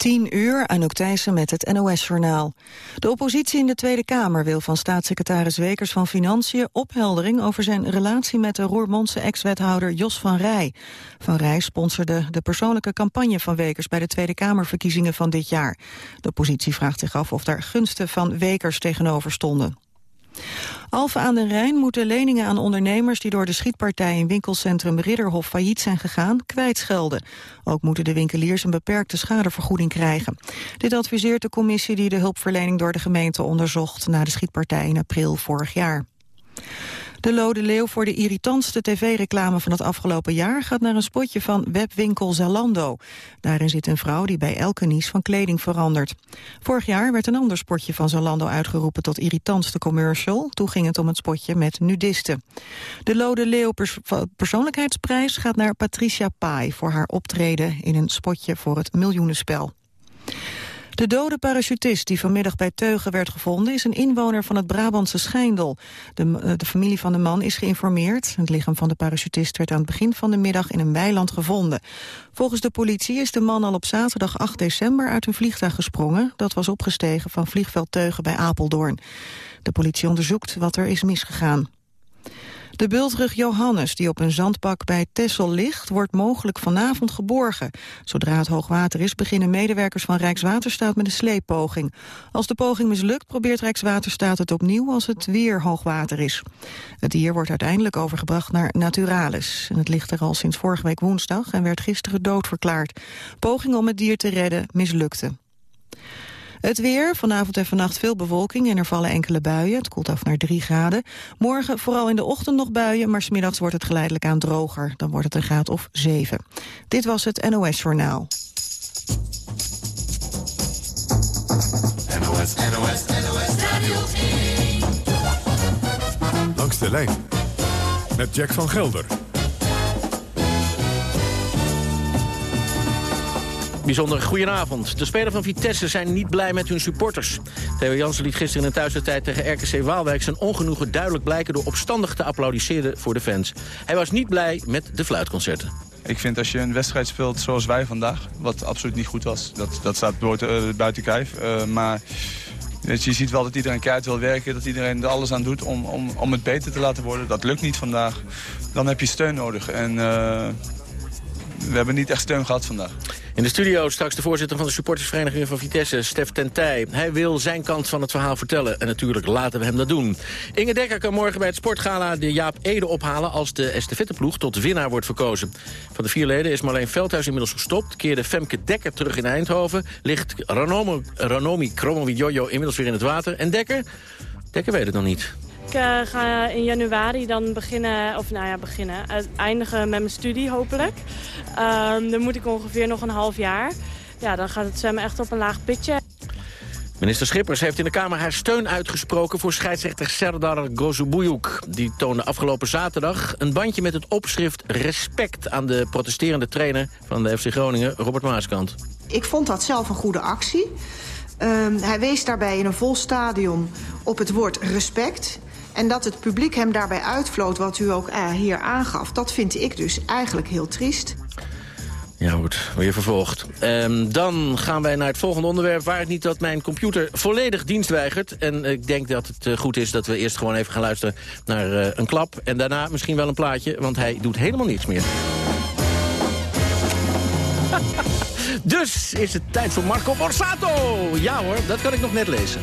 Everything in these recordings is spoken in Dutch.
10 uur, Anouk Thijssen met het NOS-journaal. De oppositie in de Tweede Kamer wil van staatssecretaris Wekers van Financiën opheldering over zijn relatie met de Roermondse ex-wethouder Jos van Rij. Van Rij sponsorde de persoonlijke campagne van Wekers bij de Tweede Kamerverkiezingen van dit jaar. De oppositie vraagt zich af of daar gunsten van Wekers tegenover stonden. Alphen aan den Rijn moeten leningen aan ondernemers die door de schietpartij in winkelcentrum Ridderhof failliet zijn gegaan kwijtschelden. Ook moeten de winkeliers een beperkte schadevergoeding krijgen. Dit adviseert de commissie die de hulpverlening door de gemeente onderzocht na de schietpartij in april vorig jaar. De Lode Leeuw voor de irritantste tv-reclame van het afgelopen jaar... gaat naar een spotje van webwinkel Zalando. Daarin zit een vrouw die bij elke nies van kleding verandert. Vorig jaar werd een ander spotje van Zalando uitgeroepen... tot irritantste commercial. Toen ging het om het spotje met nudisten. De Lode Leeuw persoonlijkheidsprijs gaat naar Patricia Pai... voor haar optreden in een spotje voor het miljoenenspel. De dode parachutist die vanmiddag bij Teugen werd gevonden... is een inwoner van het Brabantse Schijndel. De, eh, de, familie van de man is geïnformeerd. Het lichaam van de parachutist werd aan het begin van de middag... in een weiland gevonden. Volgens de politie is de man al op zaterdag 8 december... uit een vliegtuig gesprongen. Dat was opgestegen van vliegveld Teugen bij Apeldoorn. De politie onderzoekt wat er is misgegaan. De bultrug Johannes, die op een zandpak bij Tessel ligt... wordt mogelijk vanavond geborgen. Zodra het hoogwater is, beginnen medewerkers van Rijkswaterstaat... met een sleeppoging. Als de poging mislukt, probeert Rijkswaterstaat het opnieuw... als het weer hoogwater is. Het dier wordt uiteindelijk overgebracht naar Naturalis. En het ligt er al sinds vorige week woensdag... en werd gisteren doodverklaard. Poging om het dier te redden mislukte. Het weer, vanavond en vannacht veel bewolking en er vallen enkele buien. Het koelt af naar 3 graden. Morgen vooral in de ochtend nog buien, maar smiddags wordt het geleidelijk aan droger. Dan wordt het een graad of 7. Dit was het NOS Journaal. NOS, NOS, NOS Radio 1. Langs de lijn met Jack van Gelder. Bijzonder goedenavond. De spelers van Vitesse zijn niet blij met hun supporters. Theo Jansen liet gisteren in een thuiswedstrijd tegen RKC Waalwijk... zijn ongenoegen duidelijk blijken door opstandig te applaudisseren voor de fans. Hij was niet blij met de fluitconcerten. Ik vind als je een wedstrijd speelt zoals wij vandaag, wat absoluut niet goed was, dat, dat staat buiten, buiten kijf. Uh, maar je ziet wel dat iedereen keihard wil werken, dat iedereen er alles aan doet om, om, om het beter te laten worden. Dat lukt niet vandaag. Dan heb je steun nodig en uh, we hebben niet echt steun gehad vandaag. In de studio straks de voorzitter van de supportersvereniging van Vitesse, Stef Tentij. Hij wil zijn kant van het verhaal vertellen en natuurlijk laten we hem dat doen. Inge Dekker kan morgen bij het sportgala de Jaap Ede ophalen... als de estafetteploeg tot winnaar wordt verkozen. Van de vier leden is Marleen Veldhuis inmiddels gestopt. Keerde Femke Dekker terug in Eindhoven. Ligt Ranomi, Ranomi Jojo inmiddels weer in het water. En Dekker? Dekker weet het nog niet. Ik uh, ga in januari dan beginnen, of nou ja, beginnen, eindigen met mijn studie hopelijk. Um, dan moet ik ongeveer nog een half jaar. Ja, dan gaat het zwemmen echt op een laag pitje. Minister Schippers heeft in de Kamer haar steun uitgesproken voor scheidsrechter Serdar Gozubuyuk. Die toonde afgelopen zaterdag een bandje met het opschrift respect aan de protesterende trainer van de FC Groningen, Robert Maaskant. Ik vond dat zelf een goede actie. Um, hij wees daarbij in een vol stadion op het woord respect. En dat het publiek hem daarbij uitvloot, wat u ook uh, hier aangaf... dat vind ik dus eigenlijk heel triest. Ja goed, weer vervolgd. Um, dan gaan wij naar het volgende onderwerp... waar het niet dat mijn computer volledig dienst weigert. En ik denk dat het uh, goed is dat we eerst gewoon even gaan luisteren naar uh, een klap. En daarna misschien wel een plaatje, want hij doet helemaal niets meer. dus is het tijd voor Marco Borsato. Ja hoor, dat kan ik nog net lezen.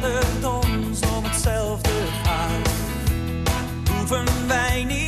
Dat het ons om hetzelfde gaat. Hoeven wij niets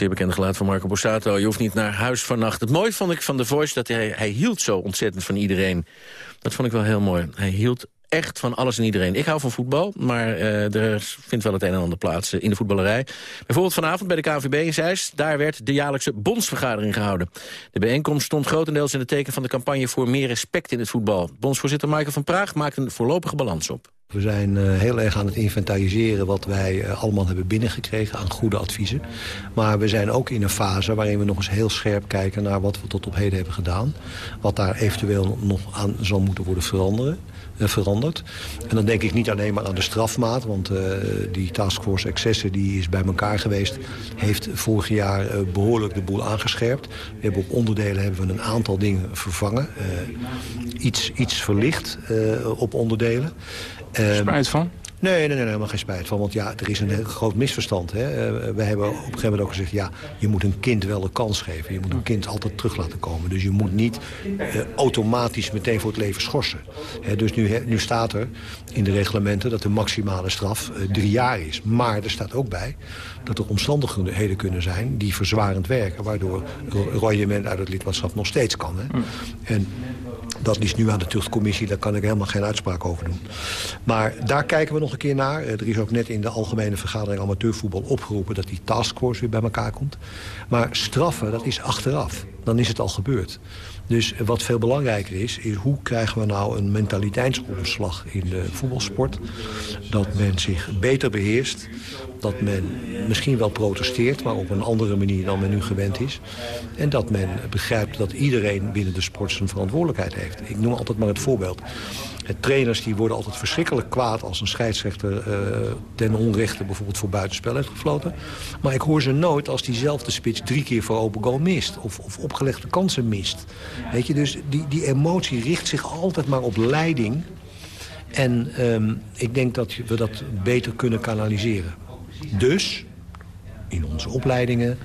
zeer bekende geluid van Marco Borsato. Je hoeft niet naar huis vannacht. Het mooie vond ik van The Voice dat hij, hij hield zo ontzettend van iedereen. Dat vond ik wel heel mooi. Hij hield echt van alles en iedereen. Ik hou van voetbal, maar eh, er vindt wel het een en ander plaats eh, in de voetballerij. Bijvoorbeeld vanavond bij de KVB in Zeist. Daar werd de jaarlijkse bondsvergadering gehouden. De bijeenkomst stond grotendeels in het teken van de campagne voor meer respect in het voetbal. Bondsvoorzitter Michael van Praag maakt een voorlopige balans op. We zijn eh, heel erg aan het inventariseren wat wij eh, allemaal hebben binnengekregen aan goede adviezen. Maar we zijn ook in een fase waarin we nog eens heel scherp kijken naar wat we tot op heden hebben gedaan. Wat daar eventueel nog aan zal moeten worden veranderen, eh, veranderd. En dan denk ik niet alleen maar aan de strafmaat, want die taskforce excessen die is bij elkaar geweest. Heeft vorig jaar eh, behoorlijk de boel aangescherpt. We hebben op onderdelen hebben we een aantal dingen vervangen. Iets, iets verlicht op onderdelen. Ehm, Spijt van? Nee, nee, nee, helemaal geen spijt van. Want ja, er is een groot misverstand. Hè. Eh, wij hebben op een gegeven moment ook gezegd... ja, je moet een kind wel een kans geven. Je moet een kind altijd terug laten komen. Dus je moet niet eh, automatisch meteen voor het leven schorsen. Hè, dus nu, nu staat er in de reglementen dat de maximale straf eh, drie jaar is. Maar er staat ook bij dat er omstandigheden kunnen zijn... die verzwarend werken, waardoor ro- royement uit het lidmaatschap nog steeds kan. Hè. En dat is nu aan de tuchtcommissie, daar kan ik helemaal geen uitspraak over doen. Maar daar kijken we nog een keer naar. Eh, Er is ook net in de algemene vergadering amateurvoetbal opgeroepen... dat die taskforce weer bij elkaar komt. Maar straffen, dat is achteraf. Dan is het al gebeurd. Dus wat veel belangrijker is, is hoe krijgen we nou een mentaliteitsomslag in de voetbalsport. Dat men zich beter beheerst. Dat men misschien wel protesteert, maar op een andere manier dan men nu gewend is. En dat men begrijpt dat iedereen binnen de sport zijn verantwoordelijkheid heeft. Ik noem altijd maar het voorbeeld. Trainers die worden altijd verschrikkelijk kwaad als een scheidsrechter eh, ten onrechte bijvoorbeeld voor buitenspel heeft gefloten. Maar ik hoor ze nooit als diezelfde spits drie keer voor open goal mist. Of, of opgelegde kansen mist. Weet je, dus die, die emotie richt zich altijd maar op leiding. En ehm, ik denk dat we dat beter kunnen kanaliseren. Dus, in onze opleidingen,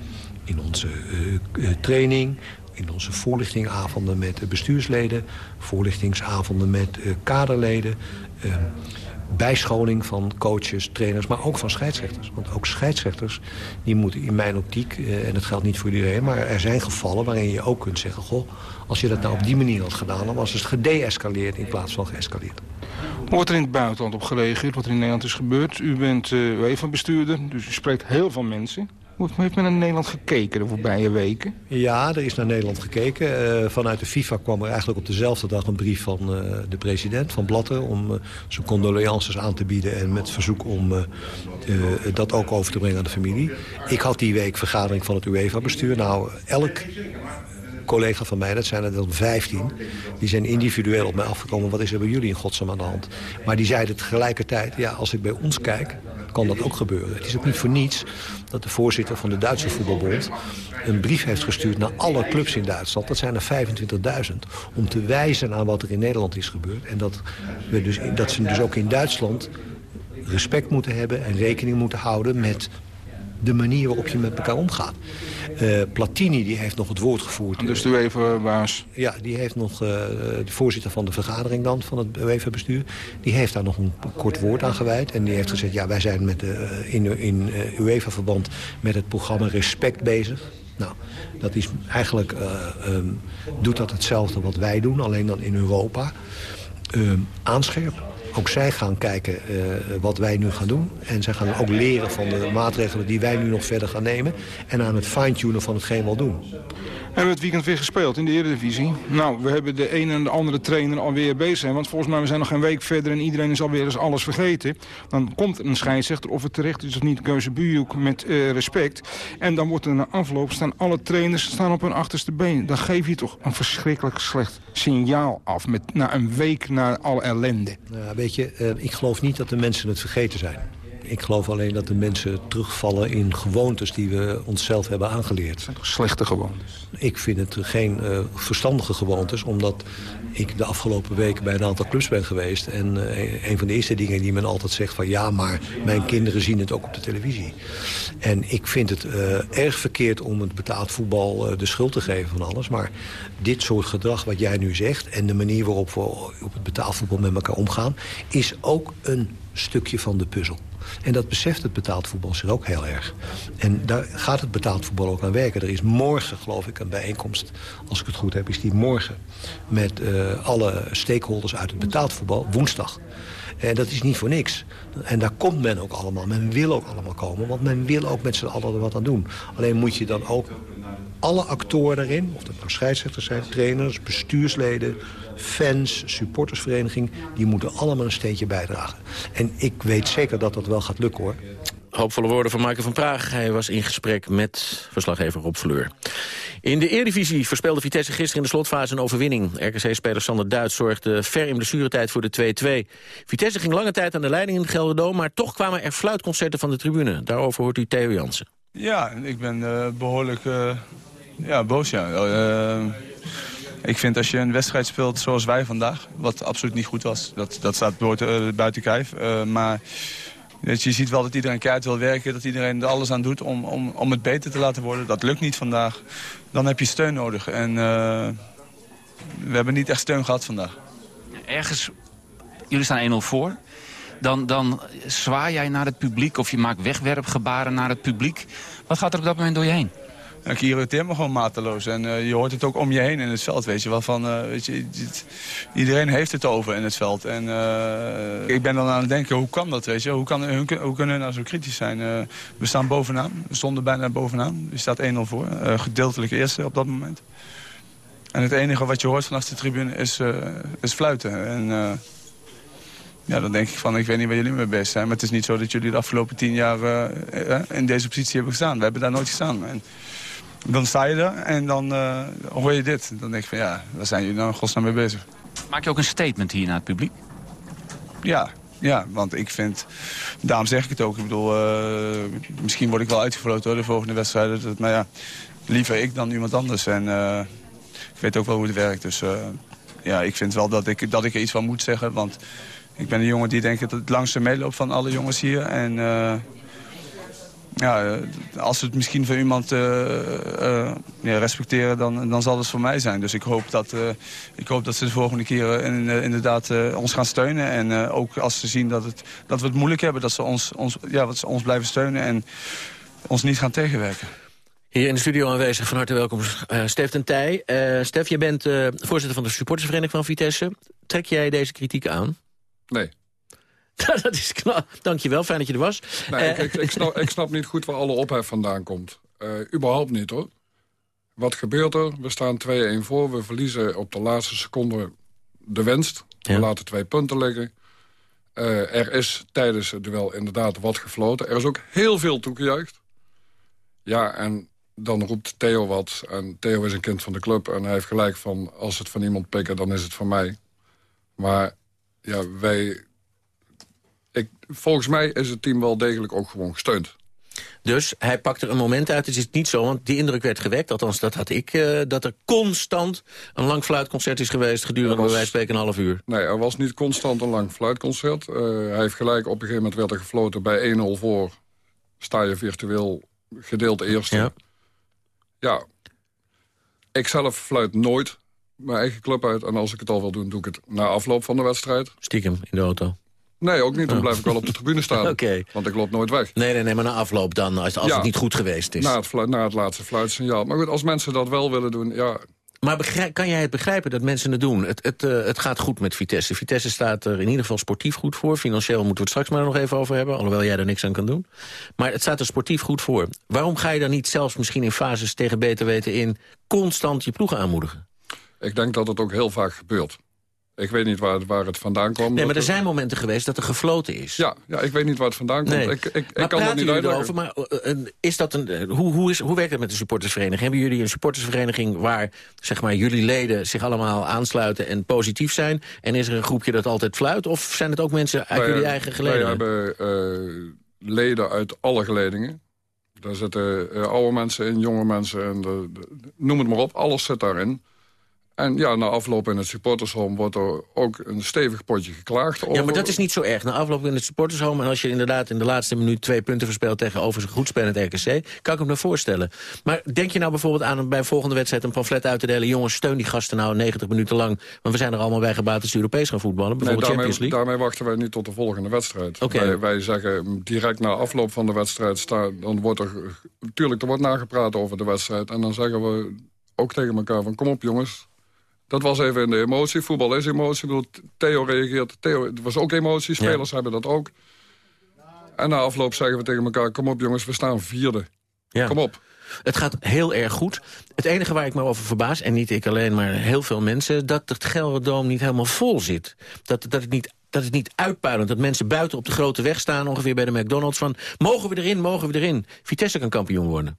in onze eh, eh, training... in onze voorlichtingavonden met de bestuursleden... voorlichtingsavonden met eh, kaderleden... eh, bijscholing van coaches, trainers, maar ook van scheidsrechters. Want ook scheidsrechters, die moeten in mijn optiek... en dat geldt niet voor iedereen, maar er zijn gevallen... waarin je ook kunt zeggen, goh, als je dat nou op die manier had gedaan... dan was het gedeescaleerd in plaats van geëscaleerd. Wordt er in het buitenland op gereageerd, wat er in Nederland is gebeurd? U bent uh, UEFA-bestuurder, dus u spreekt heel veel mensen. Hoe heeft men naar Nederland gekeken de voorbije weken? Ja, er is naar Nederland gekeken. Uh, vanuit de FIFA kwam er eigenlijk op dezelfde dag een brief van uh, de president, van Blatter... om zijn condolences aan te bieden en met verzoek om dat ook over te brengen aan de familie. Ik had die week vergadering van het UEFA-bestuur. Nou, elk collega van mij, dat zijn er dan 15... die zijn individueel op mij afgekomen. Wat is er bij jullie in godsnaam aan de hand? Maar die zeiden tegelijkertijd, ja, als ik bij ons kijk... kan dat ook gebeuren. Het is ook niet voor niets dat de voorzitter van de Duitse voetbalbond... een brief heeft gestuurd naar alle clubs in Duitsland. Dat zijn er 25.000. Om te wijzen aan wat er in Nederland is gebeurd. En dat, we dus, dat ze dus ook in Duitsland respect moeten hebben... en rekening moeten houden met de manier waarop je met elkaar omgaat. Uh, Platini die heeft nog het woord gevoerd. Dus de UEFA-baas? Ja, die heeft nog, uh, de voorzitter van de vergadering dan, van het UEFA-bestuur... die heeft daar nog een kort woord aan gewijd. En die heeft gezegd, ja, wij zijn met de, in, in uh, UEFA-verband met het programma Respect bezig. Nou, dat is eigenlijk, uh, um, doet dat hetzelfde wat wij doen, alleen dan in Europa. Um, aanscherpen. Ook zij gaan kijken uh, wat wij nu gaan doen. En zij gaan ook leren van de maatregelen die wij nu nog verder gaan nemen. En aan het fine-tunen van hetgeen wel doen. Hebben we het weekend weer gespeeld in de Eredivisie? Nou, we hebben de een en de andere trainer alweer bezig. Want volgens mij we zijn nog een week verder en iedereen is alweer eens alles vergeten. Dan komt een scheidsrechter, of het terecht is of niet, Keuze met uh, respect. En dan wordt er na afloop, staan alle trainers staan op hun achterste been. Dan geef je toch een verschrikkelijk slecht signaal af. Met, na een week na alle ellende. Ja, uh, ik geloof niet dat de mensen het vergeten zijn. Ik geloof alleen dat de mensen terugvallen in gewoontes die we onszelf hebben aangeleerd. zijn toch slechte gewoontes? Ik vind het geen uh, verstandige gewoontes, omdat ik de afgelopen weken bij een aantal clubs ben geweest. En uh, een van de eerste dingen die men altijd zegt van ja, maar mijn kinderen zien het ook op de televisie. En ik vind het uh, erg verkeerd om het betaald voetbal de schuld te geven van alles. Maar dit soort gedrag wat jij nu zegt en de manier waarop we op het betaald voetbal met elkaar omgaan, is ook een stukje van de puzzel. En dat beseft het betaald voetbal zich ook heel erg. En daar gaat het betaald voetbal ook aan werken. Er is morgen, geloof ik, een bijeenkomst, als ik het goed heb... is die morgen met uh, alle stakeholders uit het betaald voetbal, woensdag. En dat is niet voor niks. En daar komt men ook allemaal. Men wil ook allemaal komen, want men wil ook met z'n allen er wat aan doen. Alleen moet je dan ook alle actoren daarin, of dat nou scheidsrechters zijn, trainers, bestuursleden, fans, supportersvereniging... die moeten allemaal een steentje bijdragen. En ik weet zeker dat dat wel gaat lukken, hoor. Hoopvolle woorden van Michael van Praag. Hij was in gesprek met verslaggever Rob Fleur. In de Eredivisie verspeelde Vitesse gisteren in de slotfase een overwinning. RKC-speler Sander Duits zorgde ver in blessuretijd voor de 2-2. Vitesse ging lange tijd aan de leiding in het Gelderdoom... maar toch kwamen er fluitconcerten van de tribune. Daarover hoort u Theo Jansen. Ja, ik ben uh, behoorlijk uh, ja, boos, ja. Uh, ik vind als je een wedstrijd speelt zoals wij vandaag... wat absoluut niet goed was, dat, dat staat buiten, buiten kijf. maar je ziet wel dat iedereen keihard wil werken, dat iedereen er alles aan doet om, om, om het beter te laten worden. Dat lukt niet vandaag. Dan heb je steun nodig. En we hebben niet echt steun gehad vandaag. Ergens, jullie staan 1-0 voor. Dan, dan zwaai jij naar het publiek of je maakt wegwerpgebaren naar het publiek. Wat gaat er op dat moment door je heen? Ik irriteer me gewoon mateloos. En uh, je hoort het ook om je heen in het veld, weet je wel. Van, uh, weet je, iedereen heeft het over in het veld. En uh, ik ben dan aan het denken, hoe kan dat, weet je? Hoe, kan, hoe, hoe kunnen we nou zo kritisch zijn? we staan bovenaan, we stonden bijna bovenaan. Je staat 1-0 voor, gedeeltelijk eerste op dat moment. En het enige wat je hoort vanaf de tribune is, is fluiten. En ja, dan denk ik van, ik weet niet waar jullie mee bezig zijn. Maar het is niet zo dat jullie de afgelopen tien jaar in deze positie hebben gestaan. We hebben daar nooit gestaan. En, dan sta je er en dan uh, hoor je dit. Dan denk ik van ja, waar zijn jullie nou in godsnaam mee bezig? Maak je ook een statement hier naar het publiek? Ja, ja, want ik vind... Daarom zeg ik het ook. Ik bedoel, uh, misschien word ik wel uitgefloten door de volgende wedstrijden. Maar ja, liever ik dan iemand anders. En uh, ik weet ook wel hoe het werkt. Dus ja, ik vind wel dat ik, dat ik er iets van moet zeggen. Want ik ben een jongen die denk ik het langste meeloopt van alle jongens hier. En ja, als we het misschien voor iemand uh, uh, ja, respecteren, dan, dan zal het voor mij zijn. Dus ik hoop dat, uh, ik hoop dat ze de volgende keer in, inderdaad ons gaan steunen. En ook als ze zien dat, het, dat we het moeilijk hebben, dat ze ons, ons, ja, dat ze ons blijven steunen en ons niet gaan tegenwerken. Hier in de studio aanwezig, van harte welkom, uh, Stef ten Tij. Stef, jij bent voorzitter van de supportersvereniging van Vitesse. Trek jij deze kritiek aan? Nee. dat is knap. Dankjewel, fijn dat je er was. Nee, ik, ik, snap, ik, snap, niet goed waar alle ophef vandaan komt. Uh, überhaupt niet, hoor. Wat gebeurt er? We staan 2-1 voor. We verliezen op de laatste seconde de winst. Ja. We laten twee punten liggen. Uh, er is tijdens het duel inderdaad wat gefloten. Er is ook heel veel toegejuicht. Ja, en dan roept Theo wat. En Theo is een kind van de club. En hij heeft gelijk van, als het van iemand pikken, dan is het van mij. Maar ja, wij ik, volgens mij is het team wel degelijk ook gewoon gesteund. Dus hij pakt er een moment uit. Het is niet zo, want die indruk werd gewekt. Althans, dat had ik. Uh, dat er constant een lang fluitconcert is geweest... gedurende was, bij wijze spreken een half uur. Nee, er was niet constant een lang fluitconcert. Uh, hij heeft gelijk, op een gegeven moment werd er gefloten bij 1-0 voor. Sta je virtueel gedeeld eerste. Ja. ja. Ik zelf fluit nooit mijn eigen club uit. En als ik het al wil doen, doe ik het na afloop van de wedstrijd. Stiekem in de auto. Nee, ook niet. Dan blijf ik wel op de tribune staan. Want ik loop nooit weg. Nee, nee, nee, maar na afloop dan, als, als Ja. het niet goed geweest is. Na het, na het laatste fluitsignaal. Maar goed, als mensen dat wel willen doen, ja... Maar begrijp- kan jij het begrijpen dat mensen het doen? Het, het, eh, het gaat goed met Vitesse. Vitesse staat er in ieder geval sportief goed voor. Financieel moeten we het straks maar nog even over hebben. Alhoewel jij er niks aan kan doen. Maar het staat er sportief goed voor. Waarom ga je dan niet zelfs misschien in fases tegen beter weten in... constant je ploegen aanmoedigen? Ik denk dat het ook heel vaak gebeurt. Ik weet niet waar, het- waar het vandaan kwam. Nee, maar er zijn momenten geweest dat er gefloten is. Ja, ja, ik weet niet waar het vandaan komt. Nee. Ik, ik, ik kan dat niet uitleggen. Maar eh, eh, is dat een, eh, hoe, hoe, is, hoe werkt het met de supportersvereniging? Hebben jullie een supportersvereniging waar zeg maar, jullie leden zich allemaal aansluiten en positief zijn? En is er een groepje dat altijd fluit? Of zijn het ook mensen uit Wij- jullie eigen gelederen? Wij hebben leden uit alle geledingen. Daar zitten oude mensen in, jonge mensen, en de, de- noem het maar op. Alles zit daarin. En ja, na afloop in het supportershome wordt er ook een stevig potje geklaagd. Ja, over- maar dat is niet zo erg. Na afloop in het supportershome... en als je inderdaad in de laatste minuut twee punten verspeelt... tegen overigens een goed spelend RKC, kan ik me dat voorstellen. Maar denk je nou bijvoorbeeld aan bij een volgende wedstrijd... een pamflet uit te delen... jongens, steun die gasten nou 90 minuten lang... want we zijn er allemaal bij gebaat ze Europees gaan voetballen. Nee, Bijvoorbeeld daarmee, Champions League. daarmee wachten wij niet tot de volgende wedstrijd. Wij, wij zeggen direct na afloop van de wedstrijd... Sta, dan wordt er... Natuurlijk, er wordt nagepraat over de wedstrijd. En dan zeggen we ook tegen elkaar van... kom op jongens, dat was even in de emotie. Voetbal is emotie. Ik bedoel, Theo reageert. Theo, het was ook emotie. Spelers hebben dat ook. En na afloop zeggen we tegen elkaar... kom op jongens, we staan vierde. Ja. Kom op. Het gaat heel erg goed. Het enige waar ik me over verbaas, en niet ik alleen, maar heel veel mensen... dat het Gelderdoom niet helemaal vol zit. Dat, dat, het niet, dat het niet uitpuilend, dat mensen buiten op de grote weg staan... ongeveer bij de McDonald's van, mogen we erin, mogen we erin? Vitesse kan kampioen worden.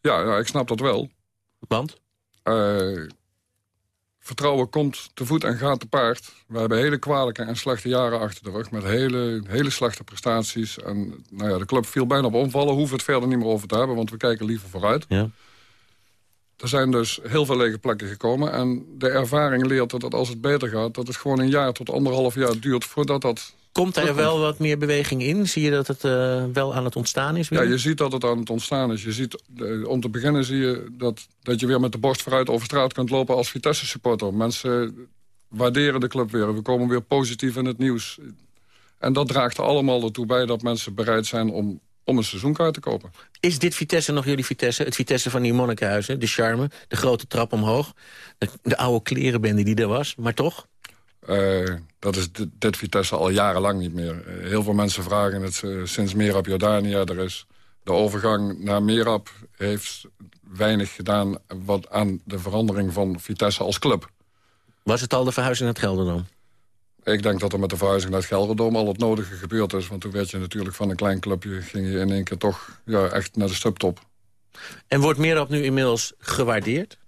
Ja, ja ik snap dat wel. Want? Eh, vertrouwen komt te voet en gaat te paard. We hebben hele kwalijke en slechte jaren achter de rug... met hele, hele slechte prestaties. En nou ja, de club viel bijna op omvallen. Hoeven we het verder niet meer over te hebben... want we kijken liever vooruit. Ja. Er zijn dus heel veel lege plekken gekomen. En de ervaring leert dat, als het beter gaat... dat het gewoon een jaar tot anderhalf jaar duurt voordat dat... Komt er wel wat meer beweging in? Zie je dat het eh, wel aan het ontstaan is? Ja, weer? je ziet dat het aan het ontstaan is. Je ziet, eh, om te beginnen zie je dat, dat je weer met de borst vooruit over straat kunt lopen als Vitesse-supporter. Mensen waarderen de club weer. We komen weer positief in het nieuws. En dat draagt er allemaal ertoe bij dat mensen bereid zijn om, om een seizoenkaart te kopen. Is dit Vitesse nog jullie Vitesse? Het Vitesse van die Monnikenhuizen, de charme, de grote trap omhoog... de, de oude klerenbende die er was, maar toch? Eh, dat is dit, dit Vitesse al jarenlang niet meer. Eh, heel veel mensen vragen het eh, sinds Merab Jordania er is. De overgang naar Merab heeft weinig gedaan wat aan de verandering van Vitesse als club. Was het al de verhuizing naar het Gelderdoom? Ik denk dat er met de verhuizing naar het Gelderdoom al het nodige gebeurd is. Want toen werd je natuurlijk van een klein clubje... ging je in één keer toch ja, echt naar de stubtop. En wordt Merab nu inmiddels gewaardeerd?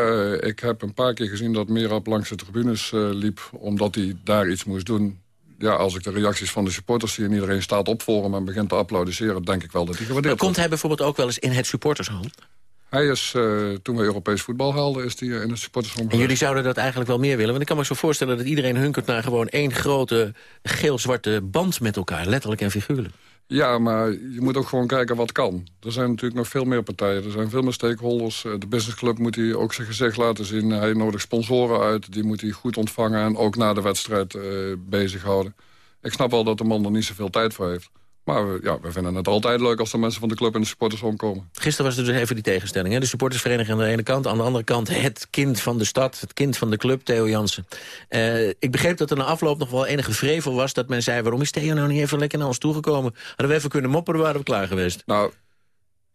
Eh, ik heb een paar keer gezien dat Merab langs de tribunes eh, liep... omdat hij daar iets moest doen. Ja, als ik de reacties van de supporters zie... en iedereen staat op voor hem en begint te applaudisseren... denk ik wel dat hij gewaardeerd Maar komt wordt. hij bijvoorbeeld ook wel eens in het supportershome? Hij is, eh, toen we Europees voetbal haalden... is hij in het supportershome En jullie zouden dat eigenlijk wel meer willen? Want ik kan me zo voorstellen dat iedereen hunkert naar gewoon één grote geel-zwarte band met elkaar. Letterlijk en figuurlijk. Ja, maar je moet ook gewoon kijken wat kan. Er zijn natuurlijk nog veel meer partijen. Er zijn veel meer stakeholders. Eh, De businessclub moet hij ook zijn gezicht laten zien. Hij nodigt sponsoren uit. Die moet hij goed ontvangen en ook na de wedstrijd eh, bezighouden. Ik snap wel dat de man er niet zoveel tijd voor heeft. Maar we, ja, we vinden het altijd leuk als de mensen van de club in de supporters omkomen. Gisteren was er dus even die tegenstelling. Hè? De supportersvereniging aan de ene kant. Aan de andere kant het kind van de stad. Het kind van de club, Theo Jansen. Eh, ik begreep dat er na afloop nog wel enige vrevel was. Dat men zei, waarom is Theo nou niet even lekker naar ons toegekomen? Hadden we even kunnen mopperen, waren we klaar geweest. Nou,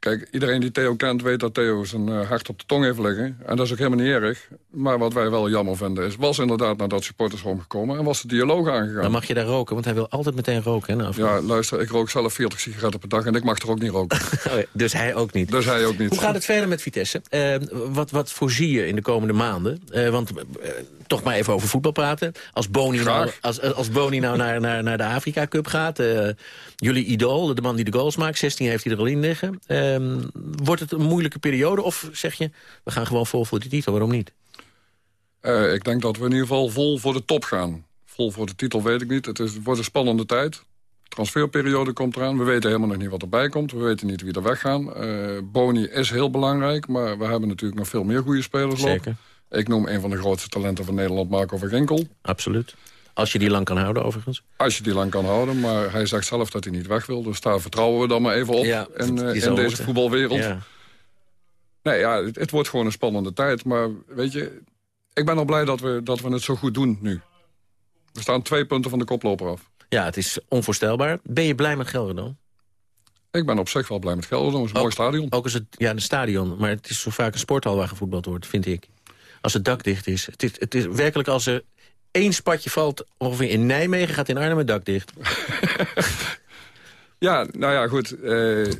kijk, iedereen die Theo kent weet dat Theo zijn eh, hart op de tong heeft liggen. En dat is ook helemaal niet erg. Maar wat wij wel jammer vinden is... was inderdaad naar dat supportershome gekomen en was de dialoog aangegaan. Dan mag je daar roken, want hij wil altijd meteen roken. Hè. Ja, luister, ik rook zelf 40 sigaretten per dag en ik mag er ook niet roken. Oh ja, dus hij ook niet. Dus hij ook niet. Hoe gaat het verder met Vitesse? Eh, wat, wat voorzie je in de komende maanden? Eh, want toch maar even over voetbal praten. Als Boni nou, als, als Boni nou naar, naar, naar de Afrika Cup gaat... eh, jullie idool, de man die de goals maakt... 16 heeft hij er al in liggen. Ehm, wordt het een moeilijke periode? Of zeg je, we gaan gewoon vol voor de titel, waarom niet? Eh, ik denk dat we in ieder geval vol voor de top gaan. Vol voor de titel weet ik niet. Het, is, het wordt een spannende tijd. Transferperiode komt eraan. We weten helemaal nog niet wat erbij komt. We weten niet wie er weggaan. Eh Boni is heel belangrijk, maar we hebben natuurlijk nog veel meer goede spelers lopen. Ik noem een van de grootste talenten van Nederland, Marco van Ginkel. Absoluut. Als je die lang kan houden, overigens. Als je die lang kan houden, maar hij zegt zelf dat hij niet weg wil. Dus daar vertrouwen we dan maar even op Ja, in, eh, in deze voetbalwereld. Ja. Nee, ja, het, het wordt gewoon een spannende tijd. Maar weet je, ik ben al blij dat we, dat we het zo goed doen nu. We staan twee punten van de koploper af. ja, het is onvoorstelbaar. Ben je blij met Gelderdoom? Ik ben op zich wel blij met Gelderdoom. Het is een mooi stadion. Ook als het, ja, een stadion. Maar het is zo vaak een sporthal waar gevoetbald wordt, vind ik. Als het dak dicht is. Het is, het is werkelijk als er één spatje valt, ongeveer in Nijmegen, gaat in Arnhem het dak dicht. Ja, nou ja, goed. eh,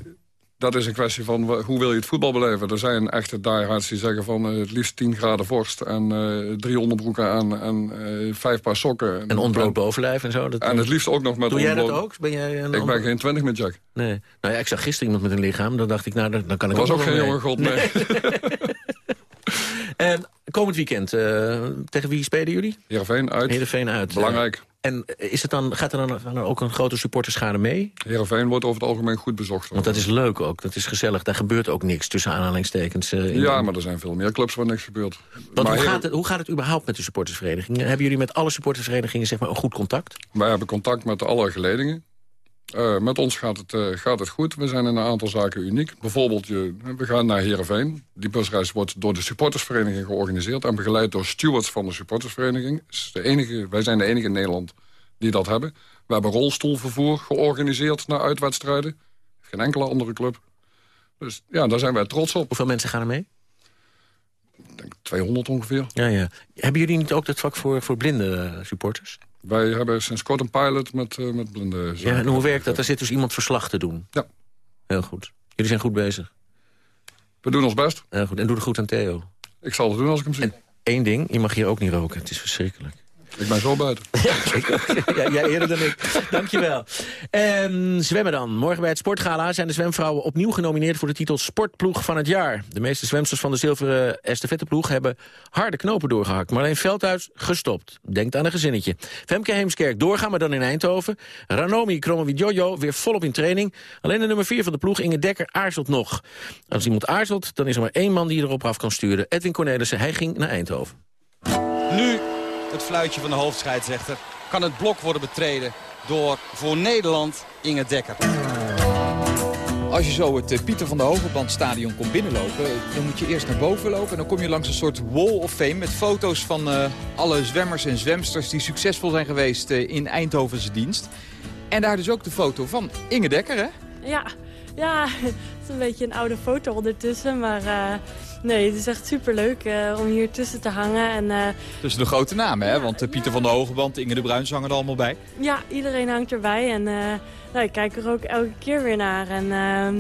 dat is een kwestie van hoe wil je het voetbal beleven. Er zijn echte diehards die zeggen van eh, het liefst 10 graden vorst... en eh, drie onderbroeken aan en vijf paar sokken. En ontbloot bovenlijf en zo. Dat, En het liefst ook nog met Doe jij dat ook? Ben jij een Ik ben geen 20 met Jack. Nee. Nou ja, ik zag gisteren iemand met een lichaam. Dan dacht ik, nou, dan dan kan ik Dat was ook geen wel jonge god, nee. En komend weekend, eh, tegen wie spelen jullie? Heerenveen uit. Heerenveen uit. Belangrijk. En is het dan, gaat er dan, ook een grote supporterschade mee? Heerenveen wordt over het algemeen goed bezocht. Want dat is leuk ook, dat is gezellig. Daar gebeurt ook niks tussen aanhalingstekens. eh, Ja, maar er zijn veel meer clubs waar niks gebeurt. Want maar hoe, Heeren- gaat het, hoe gaat het überhaupt met de supportersverenigingen? Hebben jullie met alle supportersverenigingen zeg maar, een goed contact? Wij hebben contact met alle geledingen. Eh, met ons gaat het, eh, gaat het goed. We zijn in een aantal zaken uniek. Bijvoorbeeld, je, we gaan naar Heerenveen. Die busreis wordt door de supportersvereniging georganiseerd... en begeleid door stewards van de supportersvereniging. Is de enige, wij zijn de enige in Nederland die dat hebben. We hebben rolstoelvervoer georganiseerd naar uitwedstrijden. Geen enkele andere club. Dus ja, daar zijn wij trots op. Hoeveel mensen gaan er mee? Ik denk 200 ongeveer. Ja, ja. Hebben jullie niet ook dat vak voor, voor blinde eh, supporters? Wij hebben sinds kort een pilot met, eh, met blinde Ja, en hoe werkt dat? Daar zit dus iemand verslag te doen? Ja. Heel goed. Jullie zijn goed bezig. We doen ons best. Heel goed. En doe het goed aan Theo. Ik zal het doen als ik hem zie. Eén ding, je mag hier ook niet roken. Het is verschrikkelijk. Ik ben zo buiten. ja, jij eerder dan ik. Dankjewel. En zwemmen dan. Morgen bij het Sportgala zijn de zwemvrouwen opnieuw genomineerd voor de titel Sportploeg van het jaar. De meeste zwemsters van de zilveren estafetteploeg hebben harde knopen doorgehakt. Marleen Veldhuis gestopt. Denkt aan een gezinnetje. Femke Heemskerk doorgaan, maar dan in Eindhoven. Ranomi Kromowidjojo weer volop in training. Alleen de nummer 4 van de ploeg, Inge Dekker, aarzelt nog. Als iemand aarzelt, dan is er maar één man die erop af kan sturen. Edwin Cornelissen, hij ging naar Eindhoven. Nu het fluitje van de hoofdscheidsrechter. Kan het blok worden betreden door voor Nederland Inge Dekker. Als je zo het eh, Pieter van der Hogebandstadion komt binnenlopen... dan moet je eerst naar boven lopen en dan kom je langs een soort wall of fame... met foto's van eh, alle zwemmers en zwemsters die succesvol zijn geweest eh, in Eindhovense dienst. En daar dus ook de foto van Inge Dekker, hè? Ja, ja, het is een beetje een oude foto ondertussen, maar eh, nee, het is echt superleuk eh om hier tussen te hangen. En eh, Tussen de grote namen, hè? Want eh, Pieter van der Hogeband, Inge de Bruin hangen er allemaal bij. ja, iedereen hangt erbij en nou, ik kijk er ook elke keer weer naar. En ehm,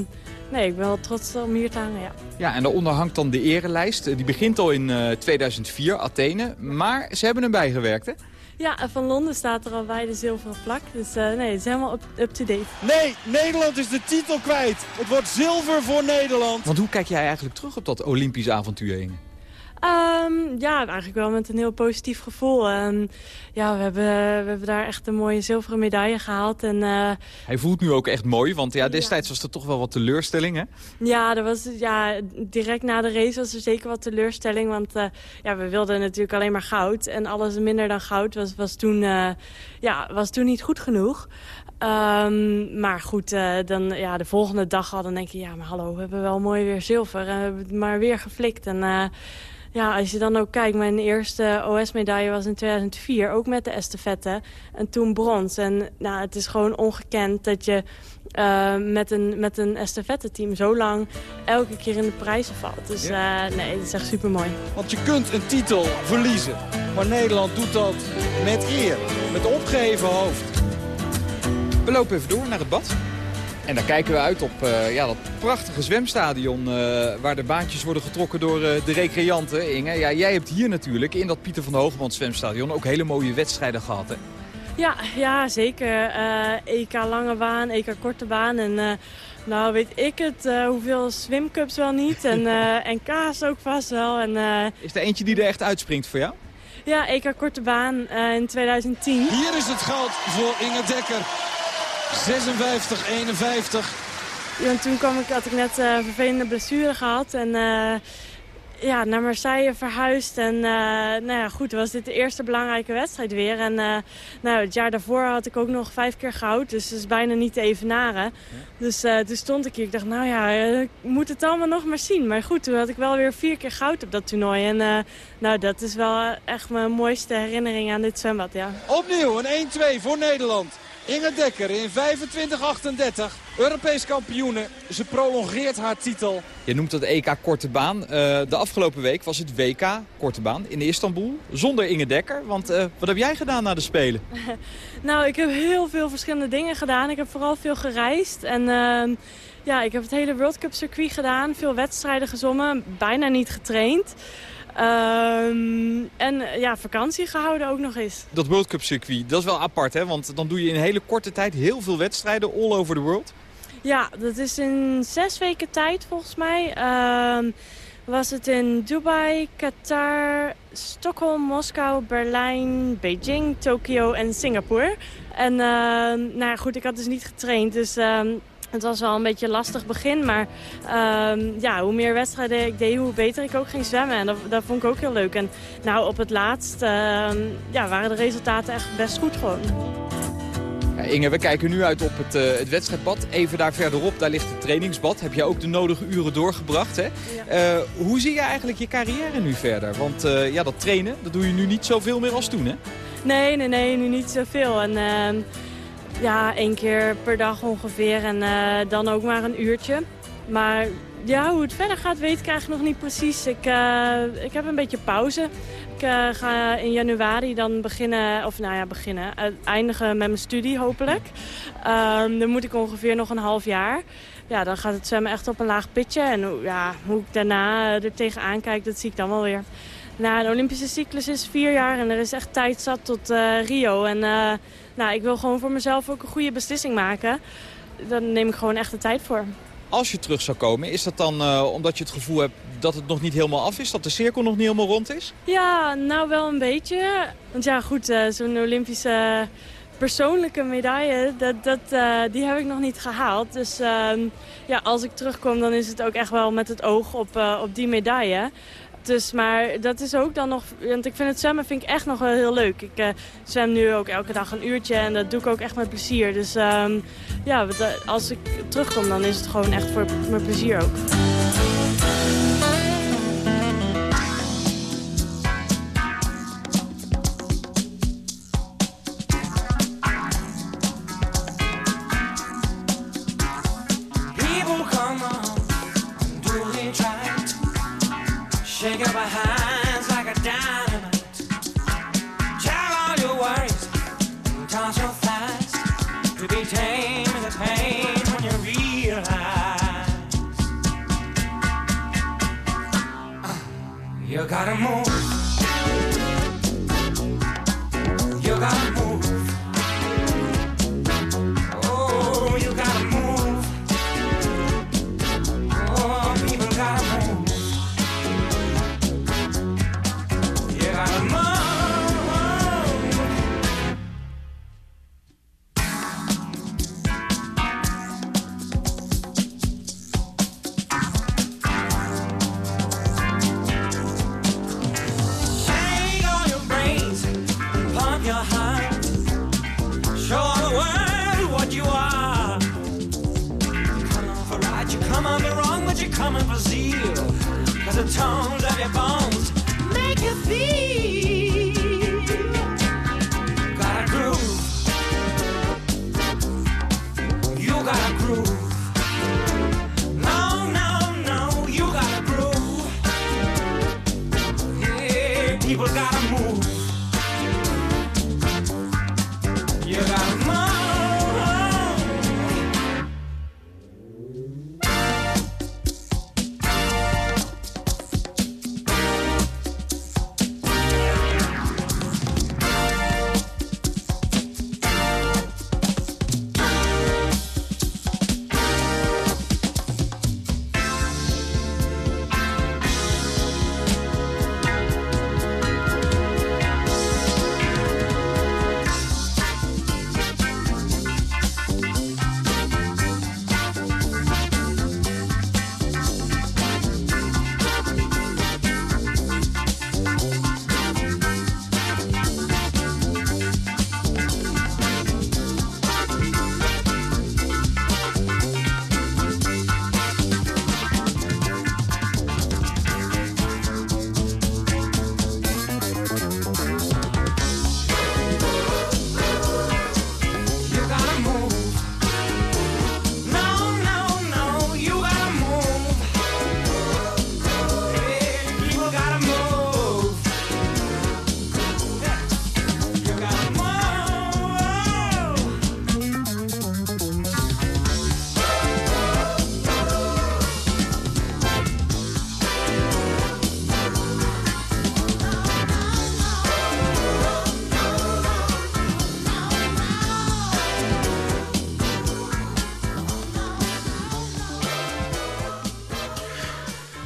nee, ik ben wel trots om hier te hangen, ja. Ja, en daaronder hangt dan de erenlijst. Die begint al in eh, 2004, Athene. Maar ze hebben hem bijgewerkt, hè? Ja, en van Londen staat er al bij de zilveren plak, dus eh, nee, het is helemaal up- up-to-date. Nee, Nederland is de titel kwijt. Het wordt zilver voor Nederland. Want hoe kijk jij eigenlijk terug op dat Olympisch avontuur heen? Ehm, ja, eigenlijk wel met een heel positief gevoel. En, ja, we hebben, we hebben daar echt een mooie zilveren medaille gehaald. En eh, Hij voelt nu ook echt mooi, want ja, destijds was er toch wel wat teleurstelling, hè? ja, er was, ja, direct na de race was er zeker wat teleurstelling. Want eh, ja, we wilden natuurlijk alleen maar goud. En alles minder dan goud was, was, toen, eh, ja, was toen niet goed genoeg. Ehm, maar goed, dan, ja, de volgende dag al dan denk je... ja, maar hallo, we hebben wel mooi weer zilver. En we hebben het maar weer geflikt. En ja, als je dan ook kijkt, mijn eerste OS-medaille was in 2004, ook met de estafette. En toen brons. En nou, het is gewoon ongekend dat je eh, met een, met een estafette-team zo lang elke keer in de prijzen valt. Dus eh, nee, het is echt super mooi. Want je kunt een titel verliezen. Maar Nederland doet dat met eer. Met opgeheven hoofd. We lopen even door naar het bad. En daar kijken we uit op eh, ja, dat prachtige zwemstadion... eh, waar de baantjes worden getrokken door eh, de recreanten. Inge, ja, jij hebt hier natuurlijk in dat Pieter van der Hogeband zwemstadion... ook hele mooie wedstrijden gehad, hè? Ja, ja zeker. Eh, EK lange baan, EK korte baan. En eh, nou weet ik het, eh, hoeveel swimcups wel niet. En eh NK's ook vast wel. En, eh, Is er eentje die er echt uitspringt voor jou? ja, EK korte baan in 2010. Hier is het goud voor Inge Dekker. 56, 51. Ja, toen kwam ik, had ik net eh, een vervelende blessure gehad. En eh, ja, naar Marseille verhuisd. En uh, nou ja, goed, was dit de eerste belangrijke wedstrijd weer. En uh, nou, het jaar daarvoor had ik ook nog vijf keer goud. Dus dat is bijna niet te evenaren. Ja. Dus uh, toen stond ik hier. Ik dacht, nou ja, ik moet het allemaal nog maar zien. Maar goed, toen had ik wel weer vier keer goud op dat toernooi. En nou, dat is wel echt mijn mooiste herinnering aan dit zwembad, ja. Opnieuw een 1-2 voor Nederland. Inge Dekker in 25-38. Europees kampioene. Ze prolongeert haar titel. Je noemt het EK Korte Baan. Uh, de afgelopen week was het WK Korte Baan in Istanbul. Zonder Inge Dekker. Want uh, wat heb jij gedaan na de Spelen? nou, ik heb heel veel verschillende dingen gedaan. Ik heb vooral veel gereisd. En uh, ja, ik heb het hele World Cup circuit gedaan. Veel wedstrijden gezongen. Bijna niet getraind. Um, en ja, vakantie gehouden ook nog eens. Dat World Cup circuit, dat is wel apart hè? Want dan doe je in een hele korte tijd heel veel wedstrijden all over the world. Ja, dat is in zes weken tijd volgens mij. Um, was het in Dubai, Qatar, Stockholm, Moskou, Berlijn, Beijing, Tokio en Singapore. En uh, nou goed, ik had dus niet getraind. Dus um, het was wel een beetje een lastig begin, maar um, ja, hoe meer wedstrijden ik deed, hoe beter ik ook ging zwemmen. En dat, dat vond ik ook heel leuk. En nou, op het laatst uh, ja, waren de resultaten echt best goed gewoon. Ja, Inge, we kijken nu uit op het, uh, het wedstrijdbad. Even daar verderop, daar ligt het trainingsbad. Heb jij ook de nodige uren doorgebracht, hè? Ja. Uh, hoe zie je eigenlijk je carrière nu verder? Want ja, dat trainen, dat doe je nu niet zoveel meer als toen, hè? Nee, nee, nee, nu niet zoveel. En ehm, ja, één keer per dag ongeveer en uh, dan ook maar een uurtje. Maar ja, hoe het verder gaat weet ik eigenlijk nog niet precies. Ik, uh, ik heb een beetje pauze. Ik uh, ga in januari dan beginnen, of nou ja, beginnen, eindigen met mijn studie hopelijk. Um, dan moet ik ongeveer nog een half jaar. Ja, dan gaat het zwemmen echt op een laag pitje. En ja, hoe ik daarna er tegenaan kijk, dat zie ik dan wel weer. Nou, de Olympische cyclus is vier jaar en er is echt tijd zat tot Rio. En nou, ik wil gewoon voor mezelf ook een goede beslissing maken. Dan neem ik gewoon echt de tijd voor. Als je terug zou komen, is dat dan uh, omdat je het gevoel hebt dat het nog niet helemaal af is? Dat de cirkel nog niet helemaal rond is? Ja, nou wel een beetje. Want ja, goed, zo'n Olympische persoonlijke medaille, dat, dat, uh, die heb ik nog niet gehaald. Dus uh, ja, als ik terugkom, dan is het ook echt wel met het oog op, op die medaille. Dus, maar dat is ook dan nog... Want ik vind het zwemmen vind ik echt nog wel heel leuk. Ik uh, zwem nu ook elke dag een uurtje en dat doe ik ook echt met plezier. Dus um, ja, als ik terugkom dan is het gewoon echt voor mijn plezier ook.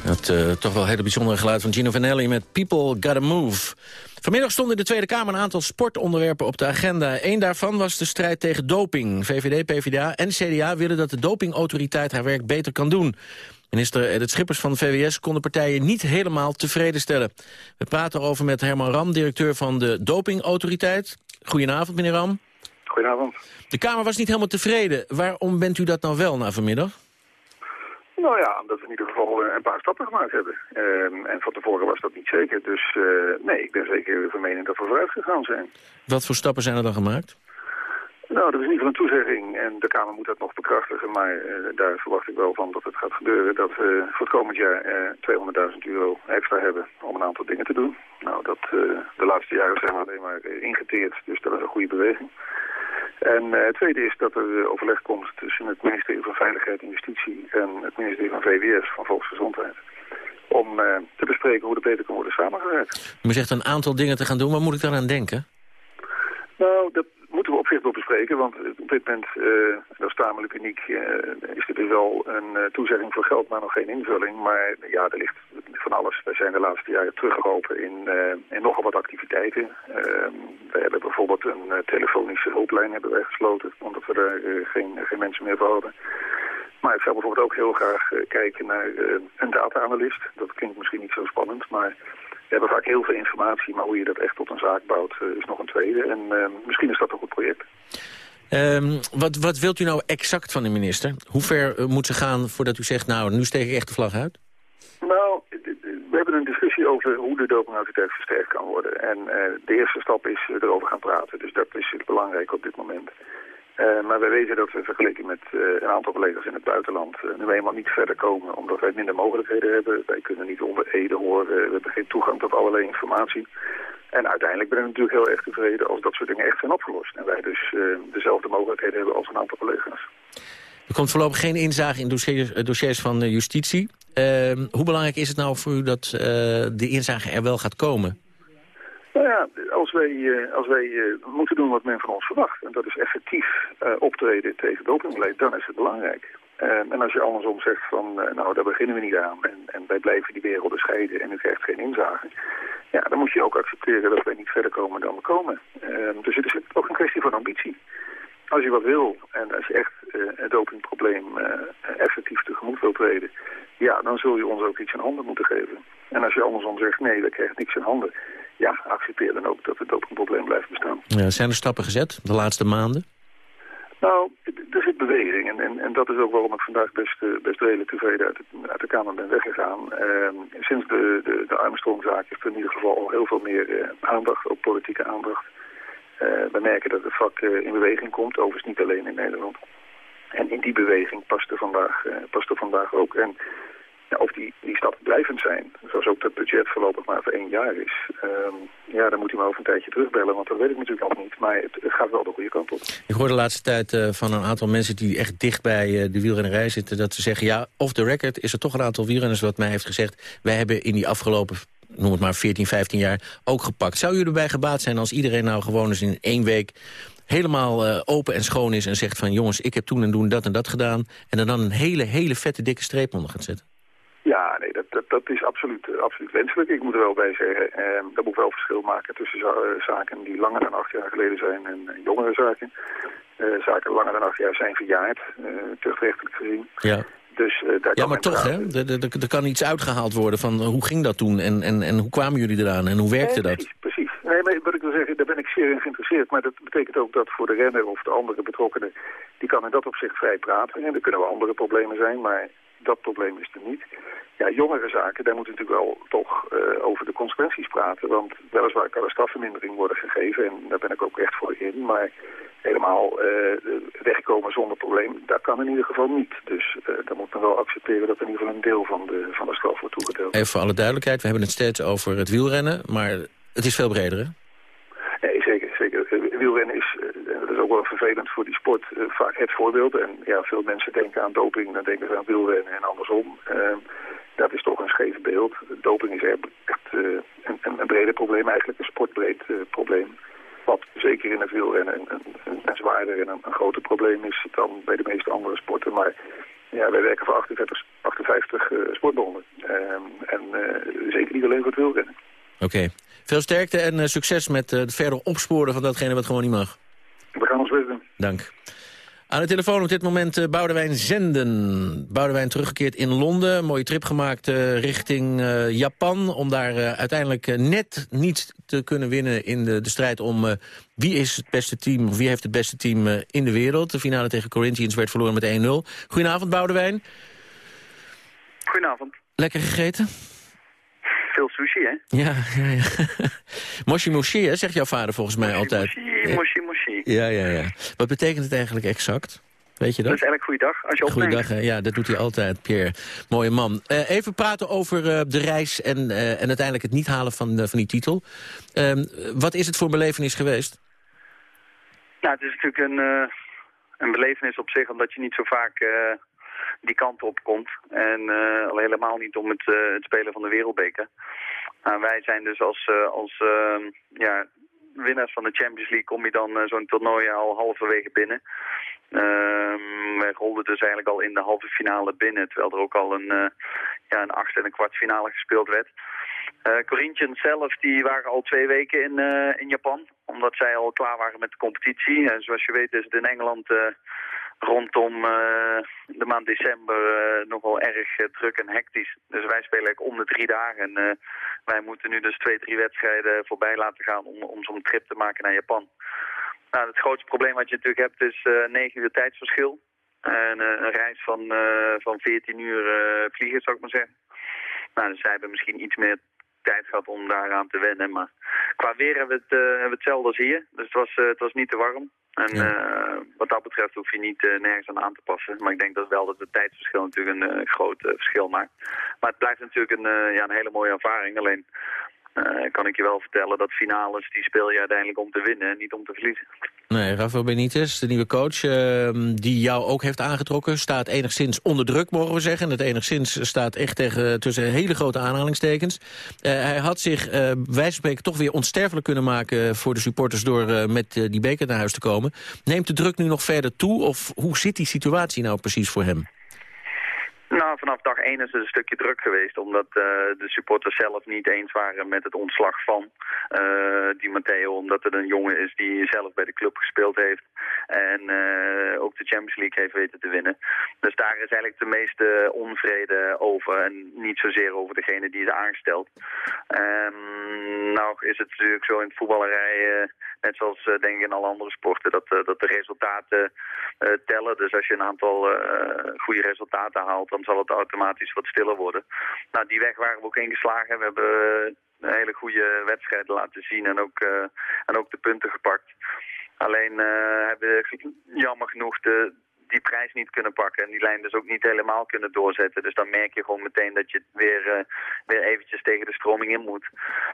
Het uh, toch wel hele bijzondere geluid van Gino Vanelli met People Gotta Move. Vanmiddag stonden in de Tweede Kamer een aantal sportonderwerpen op de agenda. Eén daarvan was de strijd tegen doping. VVD, PvdA en CDA willen dat de dopingautoriteit haar werk beter kan doen. Minister Edith Schippers van de VWS kon de partijen niet helemaal tevreden stellen. We praten over met Herman Ram, directeur van de dopingautoriteit. Goedenavond, meneer Ram. Goedenavond. De Kamer was niet helemaal tevreden. Waarom bent u dat nou wel na vanmiddag? Nou ja, omdat we in ieder geval eh, een paar stappen gemaakt hebben. Ehm, en van tevoren was dat niet zeker. Dus uh, nee, ik ben zeker van mening dat we vooruit gegaan zijn. Wat voor stappen zijn er dan gemaakt? Nou, er is in ieder geval een toezegging en de Kamer moet dat nog bekrachtigen. Maar uh, daar verwacht ik wel van dat het gaat gebeuren. Dat we voor het komend jaar 200.000 euro extra hebben om een aantal dingen te doen. Nou, dat, de laatste jaren zijn we alleen maar ingeteerd. Dus dat is een goede beweging. En uh, het tweede is dat er overleg komt tussen het ministerie van Veiligheid en Justitie en het ministerie van VWS, van Volksgezondheid. Om uh, te bespreken hoe er beter kan worden samengewerkt. U zegt een aantal dingen te gaan doen, waar moet ik dan aan denken? Nou, dat moeten we op zich wel bespreken, want op dit moment, uh, dat is tamelijk uniek, uh, is er dus wel een toezegging voor geld, maar nog geen invulling. Maar ja, er ligt van alles. Wij zijn de laatste jaren teruggelopen in, in nogal wat activiteiten. Ehm, we hebben bijvoorbeeld een telefonische hulplijn hebben wij gesloten, omdat we daar geen, geen mensen meer voor hadden. Maar ik zou bijvoorbeeld ook heel graag kijken naar een data-analyst. Dat klinkt misschien niet zo spannend, maar we hebben vaak heel veel informatie, maar hoe je dat echt tot een zaak bouwt uh, is nog een tweede. En uh, misschien is dat een goed project. Um, wat, wat wilt u nou exact van de minister? Hoe ver uh, moet ze gaan voordat u zegt, nou, nu steek ik echt de vlag uit? Nou, we hebben een discussie over hoe de dopingautoriteit versterkt kan worden. En de eerste stap is erover gaan praten. Dus dat is belangrijk op dit moment. Uh, maar wij weten dat we vergeleken met uh, een aantal collega's in het buitenland uh, nu eenmaal niet verder komen, omdat wij minder mogelijkheden hebben. Wij kunnen niet onder Ede horen, we hebben geen toegang tot allerlei informatie. En uiteindelijk ben ik natuurlijk heel erg tevreden als dat soort dingen echt zijn opgelost. En wij dus dezelfde mogelijkheden hebben als een aantal collega's. Er komt voorlopig geen inzage in dossiers, dossiers van justitie. Ehm, hoe belangrijk is het nou voor u dat de inzage er wel gaat komen? Nou ja, wij, uh, als wij uh, moeten doen wat men van ons verwacht... en dat is effectief uh, optreden tegen dopingbeleid, dan is het belangrijk. en als je andersom zegt van, nou, daar beginnen we niet aan... En, en wij blijven die werelden scheiden en u krijgt geen inzage... ja, dan moet je ook accepteren dat wij niet verder komen dan we komen. dus het is ook een kwestie van ambitie. Als je wat wil en als je echt het dopingprobleem effectief tegemoet wil treden... ja, dan zul je ons ook iets in handen moeten geven. En als je andersom zegt, nee, we krijgen niks in handen ja, accepteer dan ook dat het ook een probleem blijft bestaan. Ja, zijn er stappen gezet de laatste maanden? Nou, er zit beweging en, en, en dat is ook waarom ik vandaag best, eh, best redelijk tevreden uit, het, uit de Kamer ben weggegaan. Uh, sinds de, de, de Armstrong-zaak is er in ieder geval al heel veel meer uh, aandacht, ook politieke aandacht. Uh, we merken dat het vak in beweging komt, overigens niet alleen in Nederland. En in die beweging past er vandaag, past er vandaag ook. En of die, die stappen blijvend zijn, zoals ook dat budget voorlopig maar voor één jaar is. Um, ja, dan moet u maar over een tijdje terugbellen, want dat weet ik natuurlijk nog niet. Maar het, gaat wel de goede kant op. Ik hoor de laatste tijd uh, van een aantal mensen die echt dicht bij uh, de wielrennerij zitten... dat ze zeggen, ja, off the record is er toch een aantal wielrenners wat mij heeft gezegd... wij hebben in die afgelopen noem het maar 14, 15 jaar, ook gepakt. Zou u erbij gebaat zijn als iedereen nou gewoon eens in één week helemaal uh, open en schoon is en zegt van... jongens, ik heb toen en toen dat en dat gedaan... en er dan een hele, hele vette dikke streep onder gaat zetten? Nee, dat, dat, dat is absoluut, eh, absoluut wenselijk. Ik moet er wel bij zeggen, eh, dat moet wel verschil maken tussen uh, zaken die langer dan acht jaar geleden zijn en, jongere zaken. Uh, zaken langer dan acht jaar zijn verjaard, uh, tuchtrechtelijk gezien. Ja. Dus, uh, daar ja, maar toch, hè? Er kan iets uitgehaald worden van hoe ging dat toen en, en, en hoe kwamen jullie eraan en hoe werkte nee, dat? Precies, Nee, maar wat ik wil zeggen, daar ben ik zeer in geïnteresseerd. Maar dat betekent ook dat voor de renner of de andere betrokkenen, die kan in dat opzicht vrij praten. En er kunnen wel andere problemen zijn, maar dat probleem is er niet. Ja, jongere zaken, daar moeten we natuurlijk wel toch uh, over de consequenties praten. Want weliswaar kan er strafvermindering worden gegeven en daar ben ik ook echt voor in. Maar helemaal uh, wegkomen zonder probleem, dat kan in ieder geval niet. Dus uh, dan moet men wel accepteren dat in ieder geval een deel van de, van de straf wordt toegedeeld. Even voor alle duidelijkheid, we hebben het steeds over het wielrennen, maar het is veel breder, hè? Nee, zeker. zeker. Wielrennen is, wel vervelend voor die sport, vaak het voorbeeld. En ja, veel mensen denken aan doping, dan denken ze aan wielrennen en andersom. Ehm, dat is toch een scheef beeld. Doping is echt uh, een, een, breder probleem, eigenlijk een sportbreed uh, probleem. Wat zeker in het wielrennen een, een, zwaarder en een, groter probleem is dan bij de meeste andere sporten. Maar Ja, wij werken voor 58, 58 uh, sportbonden. Ehm, en zeker niet alleen voor het wielrennen. Oké. Veel sterkte en succes met het verder opsporen van datgene wat gewoon niet mag. We gaan ons best doen. Dank. Aan de telefoon op dit moment uh, Boudewijn Zenden. Boudewijn teruggekeerd in Londen. Mooie trip gemaakt uh, richting uh, Japan. Om daar uiteindelijk net niet te kunnen winnen in de, de strijd om... wie is het beste team, of wie heeft het beste team in de wereld. De finale tegen Corinthians werd verloren met 1-0. Goedenavond Boudewijn. Goedenavond. Lekker gegeten? Veel sushi, hè? Ja, ja, ja. moshi moshi, hè, zegt jouw vader volgens mij moshi, altijd. Moshi, moshi, moshi. Ja, ja, ja. Wat betekent het eigenlijk exact? Weet je dat? Dat is eigenlijk goeiedag, als je opneemt. Goeiedag, ja, dat doet hij altijd, Pierre. Mooie man. Uh, even praten over uh, de reis en, uh, en uiteindelijk het niet halen van, van die titel. Ehm, wat is het voor belevenis geweest? Nou, het is natuurlijk een, een belevenis op zich, omdat je niet zo vaak die kant op komt. En al helemaal niet om het, het spelen van de wereldbeker. Wij zijn dus als, als ja, winnaars van de Champions League kom je dan zo'n toernooi al halverwege binnen. Ehm, wij rolden dus eigenlijk al in de halve finale binnen, terwijl er ook al een, ja, een acht en een kwart finale gespeeld werd. Uh, Corinthians zelf die waren al twee weken in, uh, in Japan, omdat zij al klaar waren met de competitie. En zoals je weet is het in Engeland uh, rondom uh, de maand december uh, nogal erg uh, druk en hectisch. Dus wij spelen eigenlijk om de drie dagen. En wij moeten nu dus twee, drie wedstrijden voorbij laten gaan om, om zo'n trip te maken naar Japan. Nou, het grootste probleem wat je natuurlijk hebt is negen uur tijdsverschil. En een reis van, van 14 uur vliegen, zou ik maar zeggen. Nou, dus zij hebben misschien iets meer tijd gehad om daaraan te wennen. Maar qua weer hebben we het, hebben hetzelfde als hier. Dus het was, het was niet te warm. En ja. uh, wat dat betreft hoef je niet uh, nergens aan aan te passen. Maar ik denk dat wel dat het tijdsverschil natuurlijk een uh, groot verschil maakt. Maar het blijft natuurlijk een, ja, een hele mooie ervaring. Alleen kan ik je wel vertellen dat finales die speel je uiteindelijk om te winnen en niet om te verliezen. Nee, Rafael Benitez, de nieuwe coach, ehm, die jou ook heeft aangetrokken... staat enigszins onder druk, mogen we zeggen. Dat enigszins staat echt tegen, tussen hele grote aanhalingstekens. Uh, hij had zich, uh, wij spreken, toch weer onsterfelijk kunnen maken... voor de supporters door met die beker naar huis te komen. Neemt de druk nu nog verder toe? Of hoe zit die situatie nou precies voor hem? Vanaf dag 1 is het een stukje druk geweest, omdat uh, de supporters zelf niet eens waren met het ontslag van uh, die Matteo, omdat het een jongen is die zelf bij de club gespeeld heeft en uh, ook de Champions League heeft weten te winnen. Dus daar is eigenlijk de meeste onvrede over en niet zozeer over degene die is aangesteld. Um, nou is het natuurlijk zo in het voetballerij, net zoals denk ik in alle andere sporten, dat, dat de resultaten tellen. Dus als je een aantal goede resultaten haalt, dan zal het automatisch wat stiller worden. Nou, die weg waren we ook ingeslagen. We hebben een hele goede wedstrijden laten zien en ook, uh, en ook de punten gepakt. Alleen uh, hebben we jammer genoeg de, die prijs niet kunnen pakken en die lijn dus ook niet helemaal kunnen doorzetten. Dus dan merk je gewoon meteen dat je weer, uh, weer eventjes tegen de stroming in moet.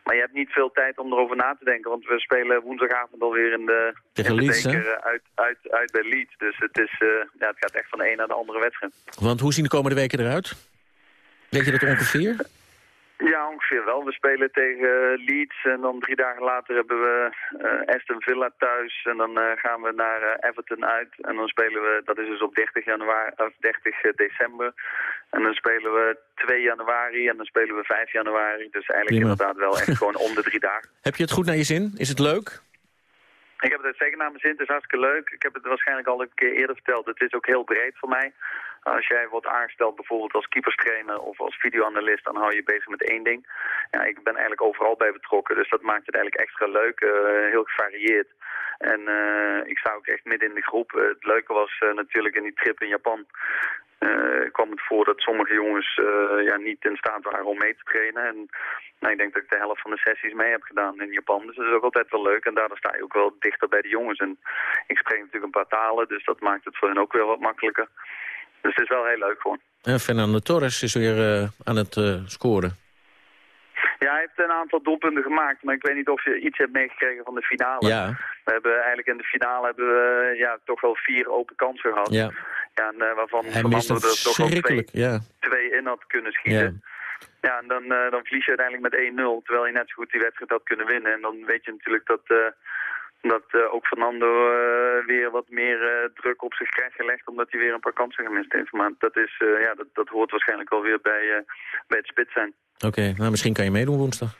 Maar je hebt niet veel tijd om erover na te denken, want we spelen woensdagavond alweer in de, tegen in de Leeds, beker uit, uit, uit bij Leeds. Dus het, is, uh, ja, het gaat echt van de een naar de andere wedstrijd. Want hoe zien de komende weken eruit? Weet je dat ongeveer? Ja, ongeveer wel. We spelen tegen Leeds en dan drie dagen later hebben we uh, Aston Villa thuis. En dan uh, gaan we naar uh, Everton uit. En dan spelen we, dat is dus op 30, januari, of 30 december. En dan spelen we 2 januari en dan spelen we 5 januari. Dus eigenlijk Prima. inderdaad wel echt gewoon om de drie dagen. Heb je het goed naar je zin? Is het leuk? Ik heb het zeker naar mijn zin. Het is hartstikke leuk. Ik heb het waarschijnlijk al een keer eerder verteld. Het is ook heel breed voor mij. Als jij wordt aangesteld bijvoorbeeld als keeperstrainer of als videoanalist, dan hou je bezig met één ding. Ja, ik ben eigenlijk overal bij betrokken, dus dat maakt het eigenlijk extra leuk, uh, heel gevarieerd. En uh, ik sta ook echt midden in de groep. Uh, het leuke was natuurlijk in die trip in Japan uh, kwam het voor dat sommige jongens ja, niet in staat waren om mee te trainen. En nou, ik denk dat ik de helft van de sessies mee heb gedaan in Japan. Dus dat is ook altijd wel leuk. En daardoor sta je ook wel dichter bij de jongens. En ik spreek natuurlijk een paar talen, dus dat maakt het voor hen ook weer wat makkelijker. Dus het is wel heel leuk gewoon. En Fernando Torres is weer uh, aan het scoren. Ja, hij heeft een aantal doelpunten gemaakt, maar ik weet niet of je iets hebt meegekregen van de finale. Ja. We hebben eigenlijk in de finale hebben we ja, toch wel vier open kansen gehad. Ja. Ja, en, uh, waarvan hij er toch wel twee, ja. twee in had kunnen schieten. Ja, ja en dan, uh, dan verlies je uiteindelijk met 1-0, terwijl je net zo goed die wedstrijd had kunnen winnen. En dan weet je natuurlijk dat, uh, dat eh, ook Fernando eh, weer wat meer eh, druk op zich krijgt gelegd omdat hij weer een paar kansen gemist heeft. Maar dat, is, ja, dat, dat hoort waarschijnlijk alweer bij, bij het spit zijn. Oké, nou misschien kan je meedoen woensdag.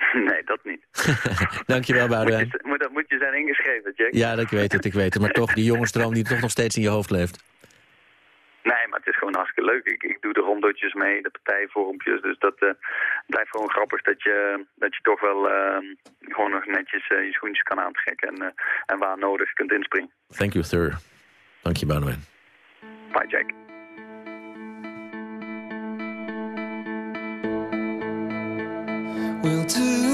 nee, dat niet. Dankjewel, Moet Boudewijn. je, moet, dat moet je zijn ingeschreven, Jack. Ja, dat ik weet het, ik weet het. Maar toch, die jongenstroom die toch nog steeds in je hoofd leeft. Maar het is gewoon hartstikke leuk. Ik, ik doe de rondotjes mee, de partijvormpjes. Dus dat eh, blijft gewoon grappig dat je, dat je toch wel eh, gewoon nog netjes eh, je schoentjes kan aantrekken. En, eh, en waar nodig kunt inspringen. Thank you, sir. Dank je, Boudewijn. Bye, Jack. We'll do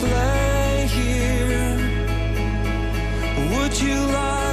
play here? Would you lie?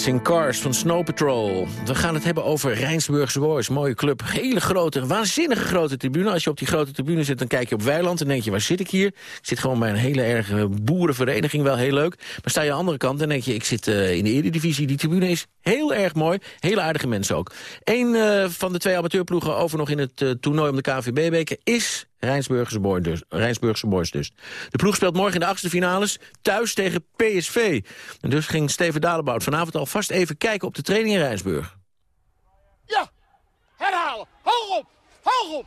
Chasing Cars van Snow Patrol. We gaan het hebben over Rijnsburgse Boys. Mooie club. Hele grote, waanzinnige grote tribune. Als je op die grote tribune zit, dan kijk je op Weiland... en denk je, waar zit ik hier? Ik zit gewoon bij een hele erge boerenvereniging. Wel heel leuk. Maar sta je aan de andere kant, dan denk je... ik zit eh, in de Eredivisie. Die tribune is heel erg mooi. Hele aardige mensen ook. Eén eh, van de twee amateurploegen over nog in het eh, toernooi om de KVB-beker... is Rijnsburgse, boy dus, Rijnsburgse Boys dus. De ploeg speelt morgen in de achtste finales thuis tegen PSV. En dus ging Steven Dalebout vanavond alvast even kijken op de training in Rijnsburg. Ja, herhalen. Hoog op, hoog op.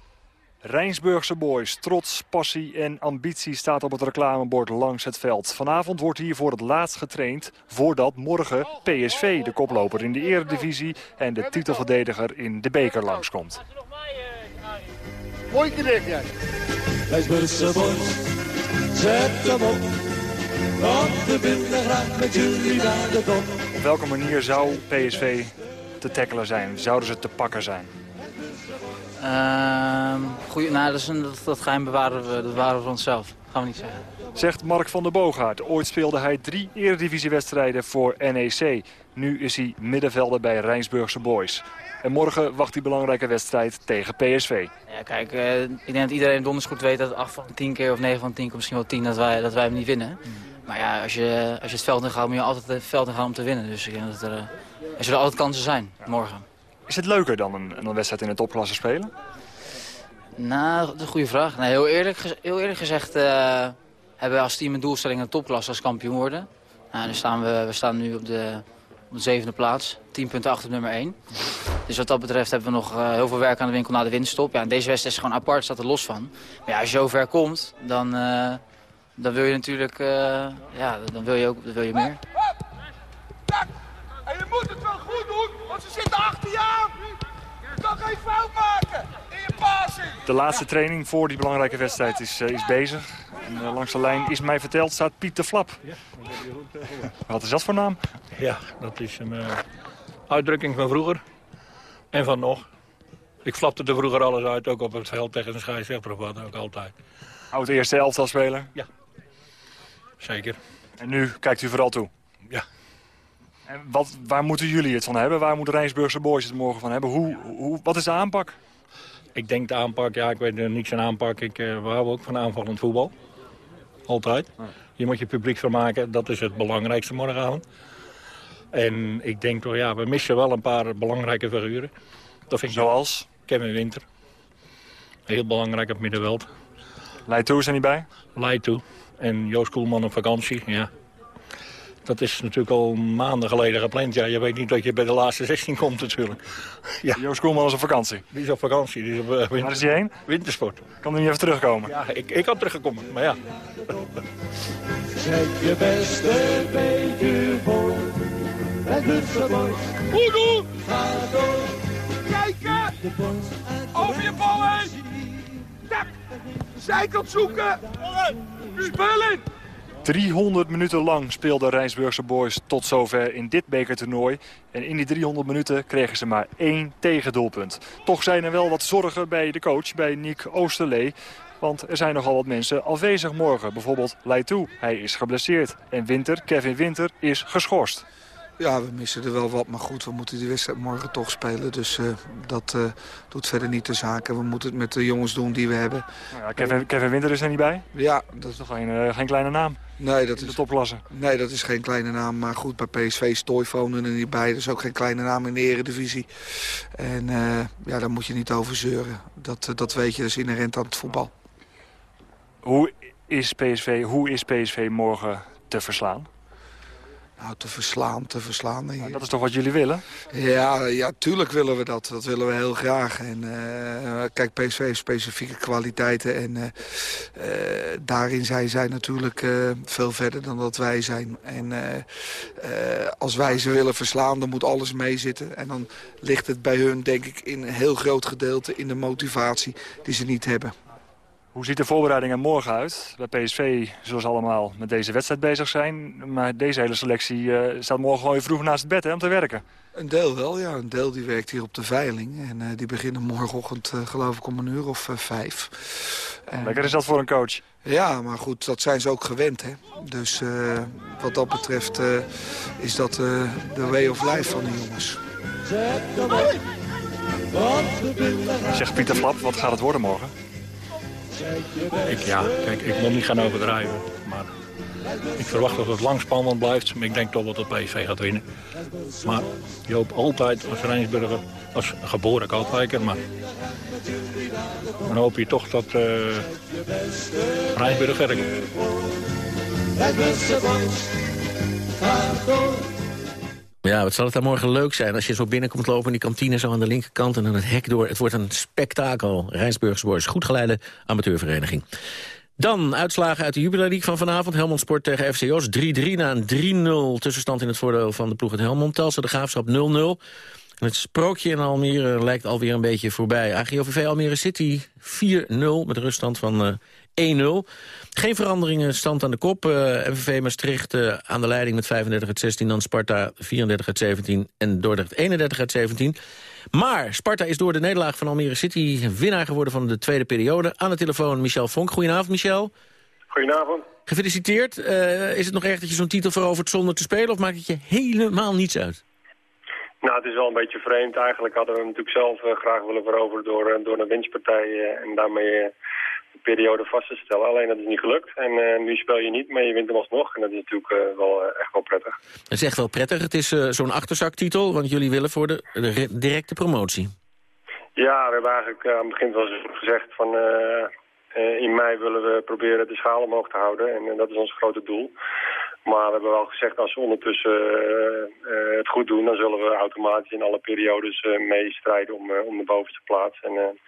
Rijnsburgse boys, trots, passie en ambitie staat op het reclamebord langs het veld. Vanavond wordt hier voor het laatst getraind voordat morgen PSV, de koploper in de eredivisie en de titelverdediger in de beker langskomt. Mooi keer dicht, jij. Rijnsburgse boys, zet hem op. Want we willen graag met jullie naar de dom. Op welke manier zou PSV te tackelen zijn? Zouden ze te pakken zijn? Ehm goeie, nou, dat, is een, dat, dat geheim bewaren we, dat bewaren we voor onszelf. Gaan we niet zeggen. Zegt Mark van der Boogaard. Ooit speelde hij drie eredivisiewedstrijden voor NEC. Nu is hij middenvelder bij Rijnsburgse Boys. En morgen wacht die belangrijke wedstrijd tegen PSV. Ja, kijk, eh, ik denk dat iedereen donders goed weet dat 8 van 10 keer of 9 van 10 keer, misschien wel 10, dat wij, dat wij hem niet winnen. Maar ja, als je, als je het veld in gaat, moet je altijd het veld in gaan om te winnen. Dus ik denk dat er, eh, er zullen altijd kansen zijn morgen. Is het leuker dan een, een wedstrijd in de topklasse spelen? Nou, dat is een goede vraag. Heel, eerlijk, heel eerlijk gezegd eh, hebben we als team een doelstelling in de topklasse als kampioen worden. Nou, dan staan we, we staan nu op de, op de zevende plaats, 10 punten achter nummer 1. Dus wat dat betreft hebben we nog eh, heel veel werk aan de winkel na de winststop. Ja, en deze wedstrijd is gewoon apart, staat er los van. Maar ja, als je zo ver komt, dan, eh, dan wil je natuurlijk ja, dan wil je ook dan wil je meer. En je moet het wel goed doen, want ze zitten achter je aan. Kan geen fout maken. De laatste training voor die belangrijke wedstrijd is, eh, is bezig. En, eh, langs de lijn is mij verteld staat Piet de Flap. Wat is dat voor naam? Ja, dat is een eh, uitdrukking van vroeger en van nog. Ik flapte er vroeger alles uit, ook op het veld tegen een scheidsrechter of wat ook altijd. Oud eerste elftal speler? Ja. Zeker. En nu kijkt u vooral toe? Ja. En wat, waar moeten jullie het van hebben? Waar moet Rijnsburgse Boys het morgen van hebben? Hoe, hoe, wat is de aanpak? Ik denk de aanpak, ja, ik weet er niks aan aanpak. Ik, eh, we houden ook van aanvallend voetbal. Altijd. Je moet je publiek vermaken, dat is het belangrijkste morgenavond. En ik denk toch, ja, we missen wel een paar belangrijke figuren. Dat vind ik Zoals? Kevin Winter. Heel belangrijk op middenveld. Leid is er niet bij? Leid toe. En Joost Koelman op vakantie, ja. Dat is natuurlijk al maanden geleden gepland. Ja, je weet niet dat je bij de laatste 16 komt natuurlijk. Ja. Joost Koelman is op vakantie? Die is op vakantie. Die is op, eh, winter... Waar is hij heen? Wintersport. Kan hij niet even terugkomen? Ja, ik, ik had teruggekomen, maar ja. Zet je beste beetje voor. Rijnsburgse boys. Goed doen. Ga door. Kijken. Over je bal heen. Tak. Zijkant zoeken. Spullen. 300 minuten lang speelden Rijnsburgse Boys tot zover in dit bekertoernooi. En in die 300 minuten kregen ze maar één tegendoelpunt. Toch zijn er wel wat zorgen bij de coach, bij Nick Oosterlee. Want er zijn nogal wat mensen afwezig morgen. Bijvoorbeeld Leitu, hij is geblesseerd. En Winter, Kevin Winter, is geschorst. Ja, we missen er wel wat, maar goed, we moeten die wedstrijd morgen toch spelen. Dus eh, dat eh, doet verder niet de zaken. We moeten het met de jongens doen die we hebben. Nou ja, Kevin, Kevin Winter is er niet bij? Ja. Dat is toch geen, eh, geen kleine naam? Nee, dat is, nee, dat is geen kleine naam. Maar goed, bij PSV is Toyphone er niet bij. Dat is ook geen kleine naam in de eredivisie. En ja, daar moet je niet over zeuren. Dat, dat weet je, dat is inherent aan het voetbal. Hoe is PSV, hoe is PSV morgen te verslaan? Nou, te verslaan, te verslaan. Nou, dat is toch wat jullie willen? Ja, ja, tuurlijk willen we dat. Dat willen we heel graag. En eh, kijk, PSV heeft specifieke kwaliteiten. En eh, eh, daarin zijn zij natuurlijk veel verder dan dat wij zijn. En als wij ze willen verslaan, dan moet alles meezitten. En dan ligt het bij hun, denk ik, in een heel groot gedeelte in de motivatie die ze niet hebben. Hoe ziet de voorbereiding er morgen uit? Bij PSV zullen ze allemaal met deze wedstrijd bezig zijn. Maar deze hele selectie eh, staat morgen gewoon weer vroeg naast het bed hè, om te werken. Een deel wel, ja. Een deel die werkt hier op de veiling. En eh, die beginnen morgenochtend, eh, geloof ik, om een uur of vijf. En- Lekker is dat voor een coach. Ja, maar goed, dat zijn ze ook gewend, hè. Dus eh, wat dat betreft eh, is dat eh, de way of life van de jongens. Zegt Pieter Flap, wat gaat het worden morgen? Ik, ja, kijk, ik moet niet gaan overdrijven. Maar Ik verwacht dat het lang spannend blijft, maar ik denk toch dat PSV gaat winnen. Maar je hoopt altijd als Rijnsburger, als geboren Katwijker, maar dan hoop je toch dat uh, Rijnsburg verder komt. Ja, wat zal het dan morgen leuk zijn als je zo binnenkomt lopen in die kantine zo aan de linkerkant en dan het hek door. Het wordt een spektakel. Rijnsburgse Boys, goed geleide amateurvereniging. Dan uitslagen uit de Jubilee van vanavond. Helmond Sport tegen FC Os 3-3 na een 3-0 tussenstand in het voordeel van de ploeg het Helmond. Telstra de Graafschap 0-0. Het sprookje in Almere lijkt alweer een beetje voorbij. AGOVV Almere City 4-0 met een ruststand van uh, 1-0. Geen veranderingen, stand aan de kop. Uh, MVV Maastricht uh, aan de leiding met 35 uit 16. Dan Sparta 34 uit 17 en Dordrecht 31 uit 17. Maar Sparta is door de nederlaag van Almere City... winnaar geworden van de tweede periode. Aan de telefoon Michel Vonk. Goedenavond, Michel. Goedenavond. Gefeliciteerd. Uh, is het nog erg dat je zo'n titel verovert zonder te spelen... of maakt het je helemaal niets uit? Nou, het is wel een beetje vreemd. Eigenlijk hadden we hem natuurlijk zelf uh, graag willen veroveren door, door een winstpartij uh, en daarmee periode vast te stellen. Alleen dat is niet gelukt. En nu speel je niet, maar je wint hem alsnog. En dat is natuurlijk wel echt wel prettig. Het is echt wel prettig. Het is zo'n achterzaktitel, want jullie willen voor de, de directe promotie. Ja, we hebben eigenlijk aan het begin seizoen gezegd van... in mei willen we proberen de schaal omhoog te houden. En dat is ons grote doel. Maar we hebben wel gezegd, als we ondertussen uh, uh, het goed doen... dan zullen we automatisch in alle periodes uh, meestrijden om, om de bovenste plaats. En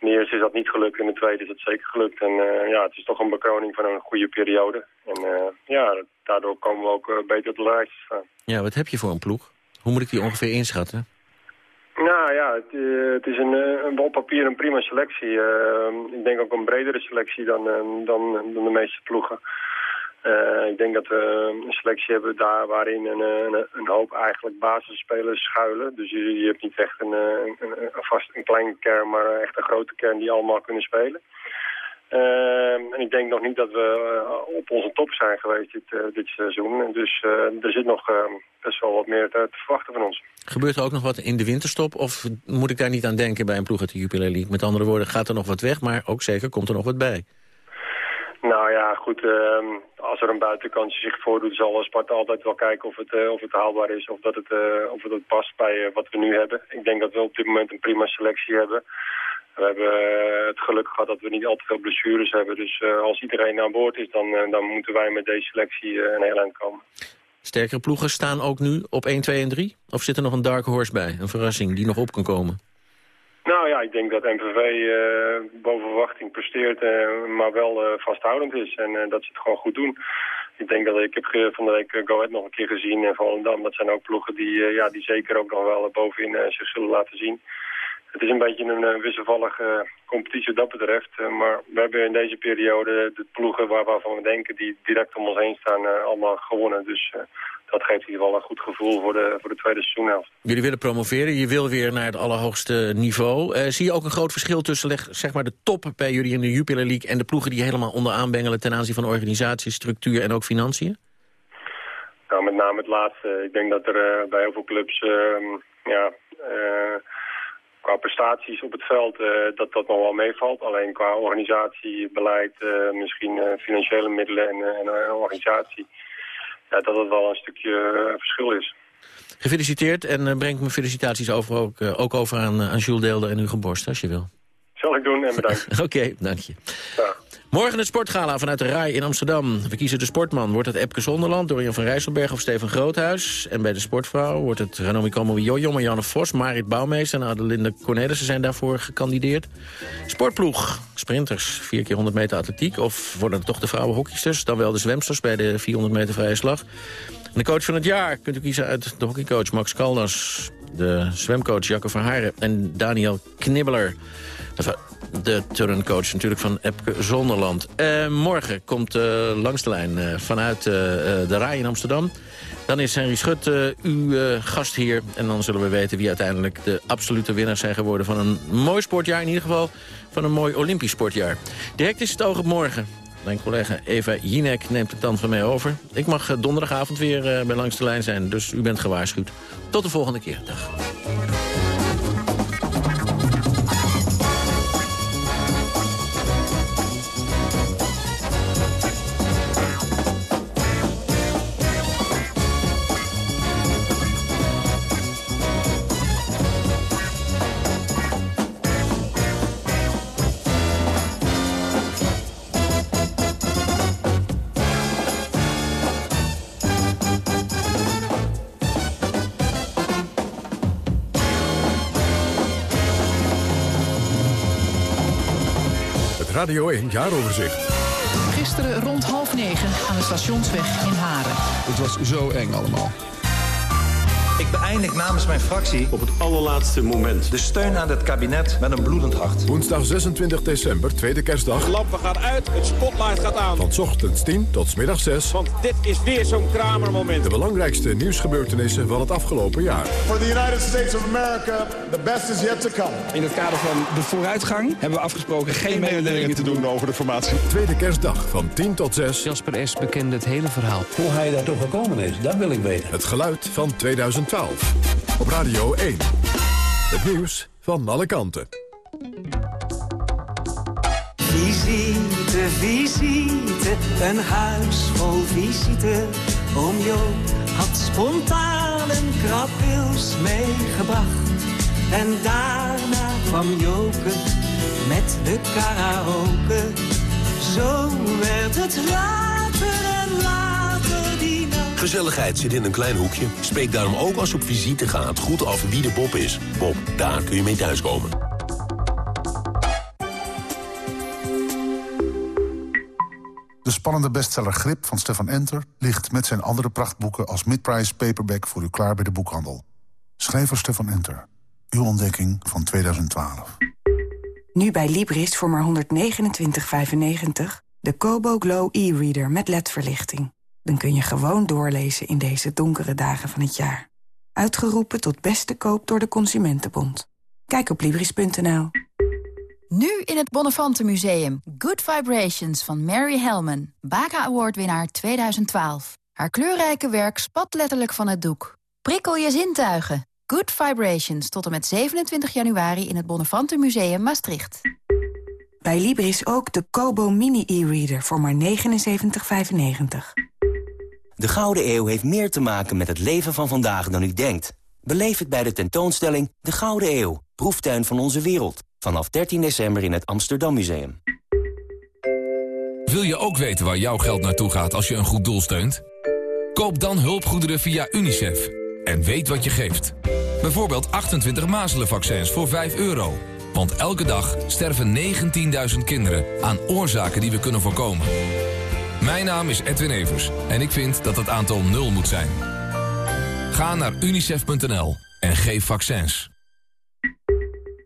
in de eerste is dat niet gelukt, in de tweede is dat zeker gelukt. En ja, het is toch een bekroning van een goede periode. En ja, daardoor komen we ook beter op de lijst staan. Ja, wat heb je voor een ploeg? Hoe moet ik die ongeveer inschatten? Nou ja, het, het is een, een, op papier een prima selectie. ik denk ook een bredere selectie dan, dan, dan de meeste ploegen. Uh, ik denk dat we een selectie hebben daar waarin een, een, een hoop eigenlijk basisspelers schuilen. Dus je, je hebt niet echt een, een, een, vast een klein kern, maar echt een grote kern die allemaal kunnen spelen. Uh, en ik denk nog niet dat we op onze top zijn geweest dit, dit seizoen. Dus er zit nog best wel wat meer te, te, verwachten van ons. Gebeurt er ook nog wat in de winterstop? Of moet ik daar niet aan denken bij een ploeg uit de Jupiler League? Met andere woorden, gaat er nog wat weg, maar ook zeker komt er nog wat bij. Nou ja, goed. Uh, als er een buitenkantje zich voordoet, zal Sparta altijd wel kijken of het, uh, of het haalbaar is. Of dat het, uh, of het past bij uh, wat we nu hebben. Ik denk dat we op dit moment een prima selectie hebben. We hebben het geluk gehad dat we niet al te veel blessures hebben. Dus als iedereen aan boord is, dan, dan moeten wij met deze selectie een heel eind komen. Sterkere ploegen staan ook nu op 1, 2 en 3? Of zit er nog een dark horse bij? Een verrassing die nog op kan komen? Nou ja, ik denk dat MVV uh, boven verwachting presteert, uh, maar wel uh, vasthoudend is. En dat ze het gewoon goed doen. Ik denk dat ik heb van de week Go Ahead nog een keer gezien en Volendam. Dat zijn ook ploegen die, ja, die zeker ook nog wel bovenin zich zullen laten zien. Het is een beetje een wisselvallige competitie wat dat betreft. maar we hebben in deze periode de ploegen waar, waarvan we denken die direct om ons heen staan allemaal gewonnen. Dus dat geeft in ieder geval een goed gevoel voor de, voor de tweede seizoenhelft. Jullie willen promoveren, je wil weer naar het allerhoogste niveau. Uh, zie je ook een groot verschil tussen zeg maar, de top bij jullie in de Jupiler League... en de ploegen die helemaal onderaan bengelen ten aanzien van organisatie, structuur en ook financiën? Nou, met name het laatste. Ik denk dat er uh, bij heel veel clubs... Uh, ja, qua prestaties op het veld dat dat nog wel meevalt. Alleen qua organisatie, beleid, misschien financiële middelen en, en organisatie ja, dat het wel een stukje verschil is. Gefeliciteerd en breng mijn felicitaties over, ook, ook over aan, aan Jules Deelde en Hugo Borst, als je wil. Zal ik doen en bedankt. Oké, okay, dank je. Ja. Morgen het sportgala vanuit de RAI in Amsterdam. We kiezen de sportman. Wordt het Epke Zonderland, Dorian van Rijsselberg of Steven Groothuis? En bij de sportvrouw wordt het Ranomi Jojo, Marianne Vos, Marit Bouwmeester en Adelinde Cornelissen zijn daarvoor gekandideerd. Sportploeg, sprinters, 4 keer 100 meter atletiek. Of worden het toch de vrouwenhockeysters, dan wel de zwemsters bij de 400 meter vrije slag. En de coach van het jaar kunt u kiezen uit de hockeycoach Max Kaldas... de zwemcoach Jacco van Haren en Daniel Knibbeler de turncoach natuurlijk van Epke Zonderland. Uh, morgen komt uh, langs de lijn uh, vanuit de RAI in Amsterdam. Dan is Henry Schut uw gast hier. En dan zullen we weten wie uiteindelijk de absolute winnaars zijn geworden... van een mooi sportjaar, in ieder geval van een mooi Olympisch sportjaar. Direct is het oog op morgen. Mijn collega Eva Jinek neemt het dan van mij over. Ik mag donderdagavond weer bij langs de lijn zijn, dus u bent gewaarschuwd. Tot de volgende keer. Dag. Radio 1 Jaaroverzicht. Gisteren rond half negen aan de stationsweg in Haren. Het was zo eng allemaal. Ik beëindig namens mijn fractie op het allerlaatste moment de steun aan het kabinet met een bloedend hart. Woensdag 26 december, tweede kerstdag. De lampen gaan uit, het spotlight gaat aan. Van ochtends 10 tot middag 6. Want dit is weer zo'n kramermoment. De belangrijkste nieuwsgebeurtenissen van het afgelopen jaar. For the United States of America, the best is yet to come. In het kader van de vooruitgang hebben we afgesproken geen mededelingen te doen over de formatie. Tweede kerstdag van 10 tot 6. Jasper S. bekende het hele verhaal. Hoe hij daar toch gekomen is, dat wil ik weten. Het geluid van 2012. Op Radio 1. Het nieuws van alle kanten. Visite, visite, een huis vol visite. Oom Joop had spontaan een krabwils meegebracht. En daarna kwam Joke met de karaoke. Zo werd het later en later. Gezelligheid zit in een klein hoekje. Spreek daarom ook als op visite gaat goed af wie de Bob is. Bob, daar kun je mee thuiskomen. De spannende bestseller Grip van Stefan Enter... ligt met zijn andere prachtboeken als midprice paperback... voor u klaar bij de boekhandel. Schrijver Stefan Enter. Uw ontdekking van 2012. Nu bij Libris voor maar 129,95... de Kobo Glow e-reader met ledverlichting. Dan kun je gewoon doorlezen in deze donkere dagen van het jaar. Uitgeroepen tot beste koop door de Consumentenbond. Kijk op Libris.nl. Nu in het Bonnefante Museum. Good Vibrations van Mary Hellman. Baca Award winnaar 2012. Haar kleurrijke werk spat letterlijk van het doek. Prikkel je zintuigen. Good Vibrations tot en met 27 januari in het Bonnefante Museum Maastricht. Bij Libris ook de Kobo Mini e-reader voor maar 79,95. De Gouden Eeuw heeft meer te maken met het leven van vandaag dan u denkt. Beleef het bij de tentoonstelling De Gouden Eeuw, proeftuin van onze wereld. Vanaf 13 december in het Amsterdam Museum. Wil je ook weten waar jouw geld naartoe gaat als je een goed doel steunt? Koop dan hulpgoederen via UNICEF. En weet wat je geeft. Bijvoorbeeld 28 mazelenvaccins voor 5 euro. Want elke dag sterven 19.000 kinderen aan oorzaken die we kunnen voorkomen. Mijn naam is Edwin Evers en ik vind dat het aantal nul moet zijn. Ga naar unicef.nl en geef vaccins.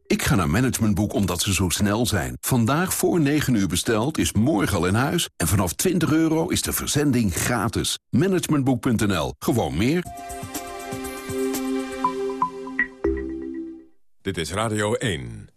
Ik ga naar Managementboek omdat ze zo snel zijn. Vandaag voor 9 uur besteld is morgen al in huis. En vanaf 20 euro is de verzending gratis. Managementboek.nl. Gewoon meer. Dit is Radio 1.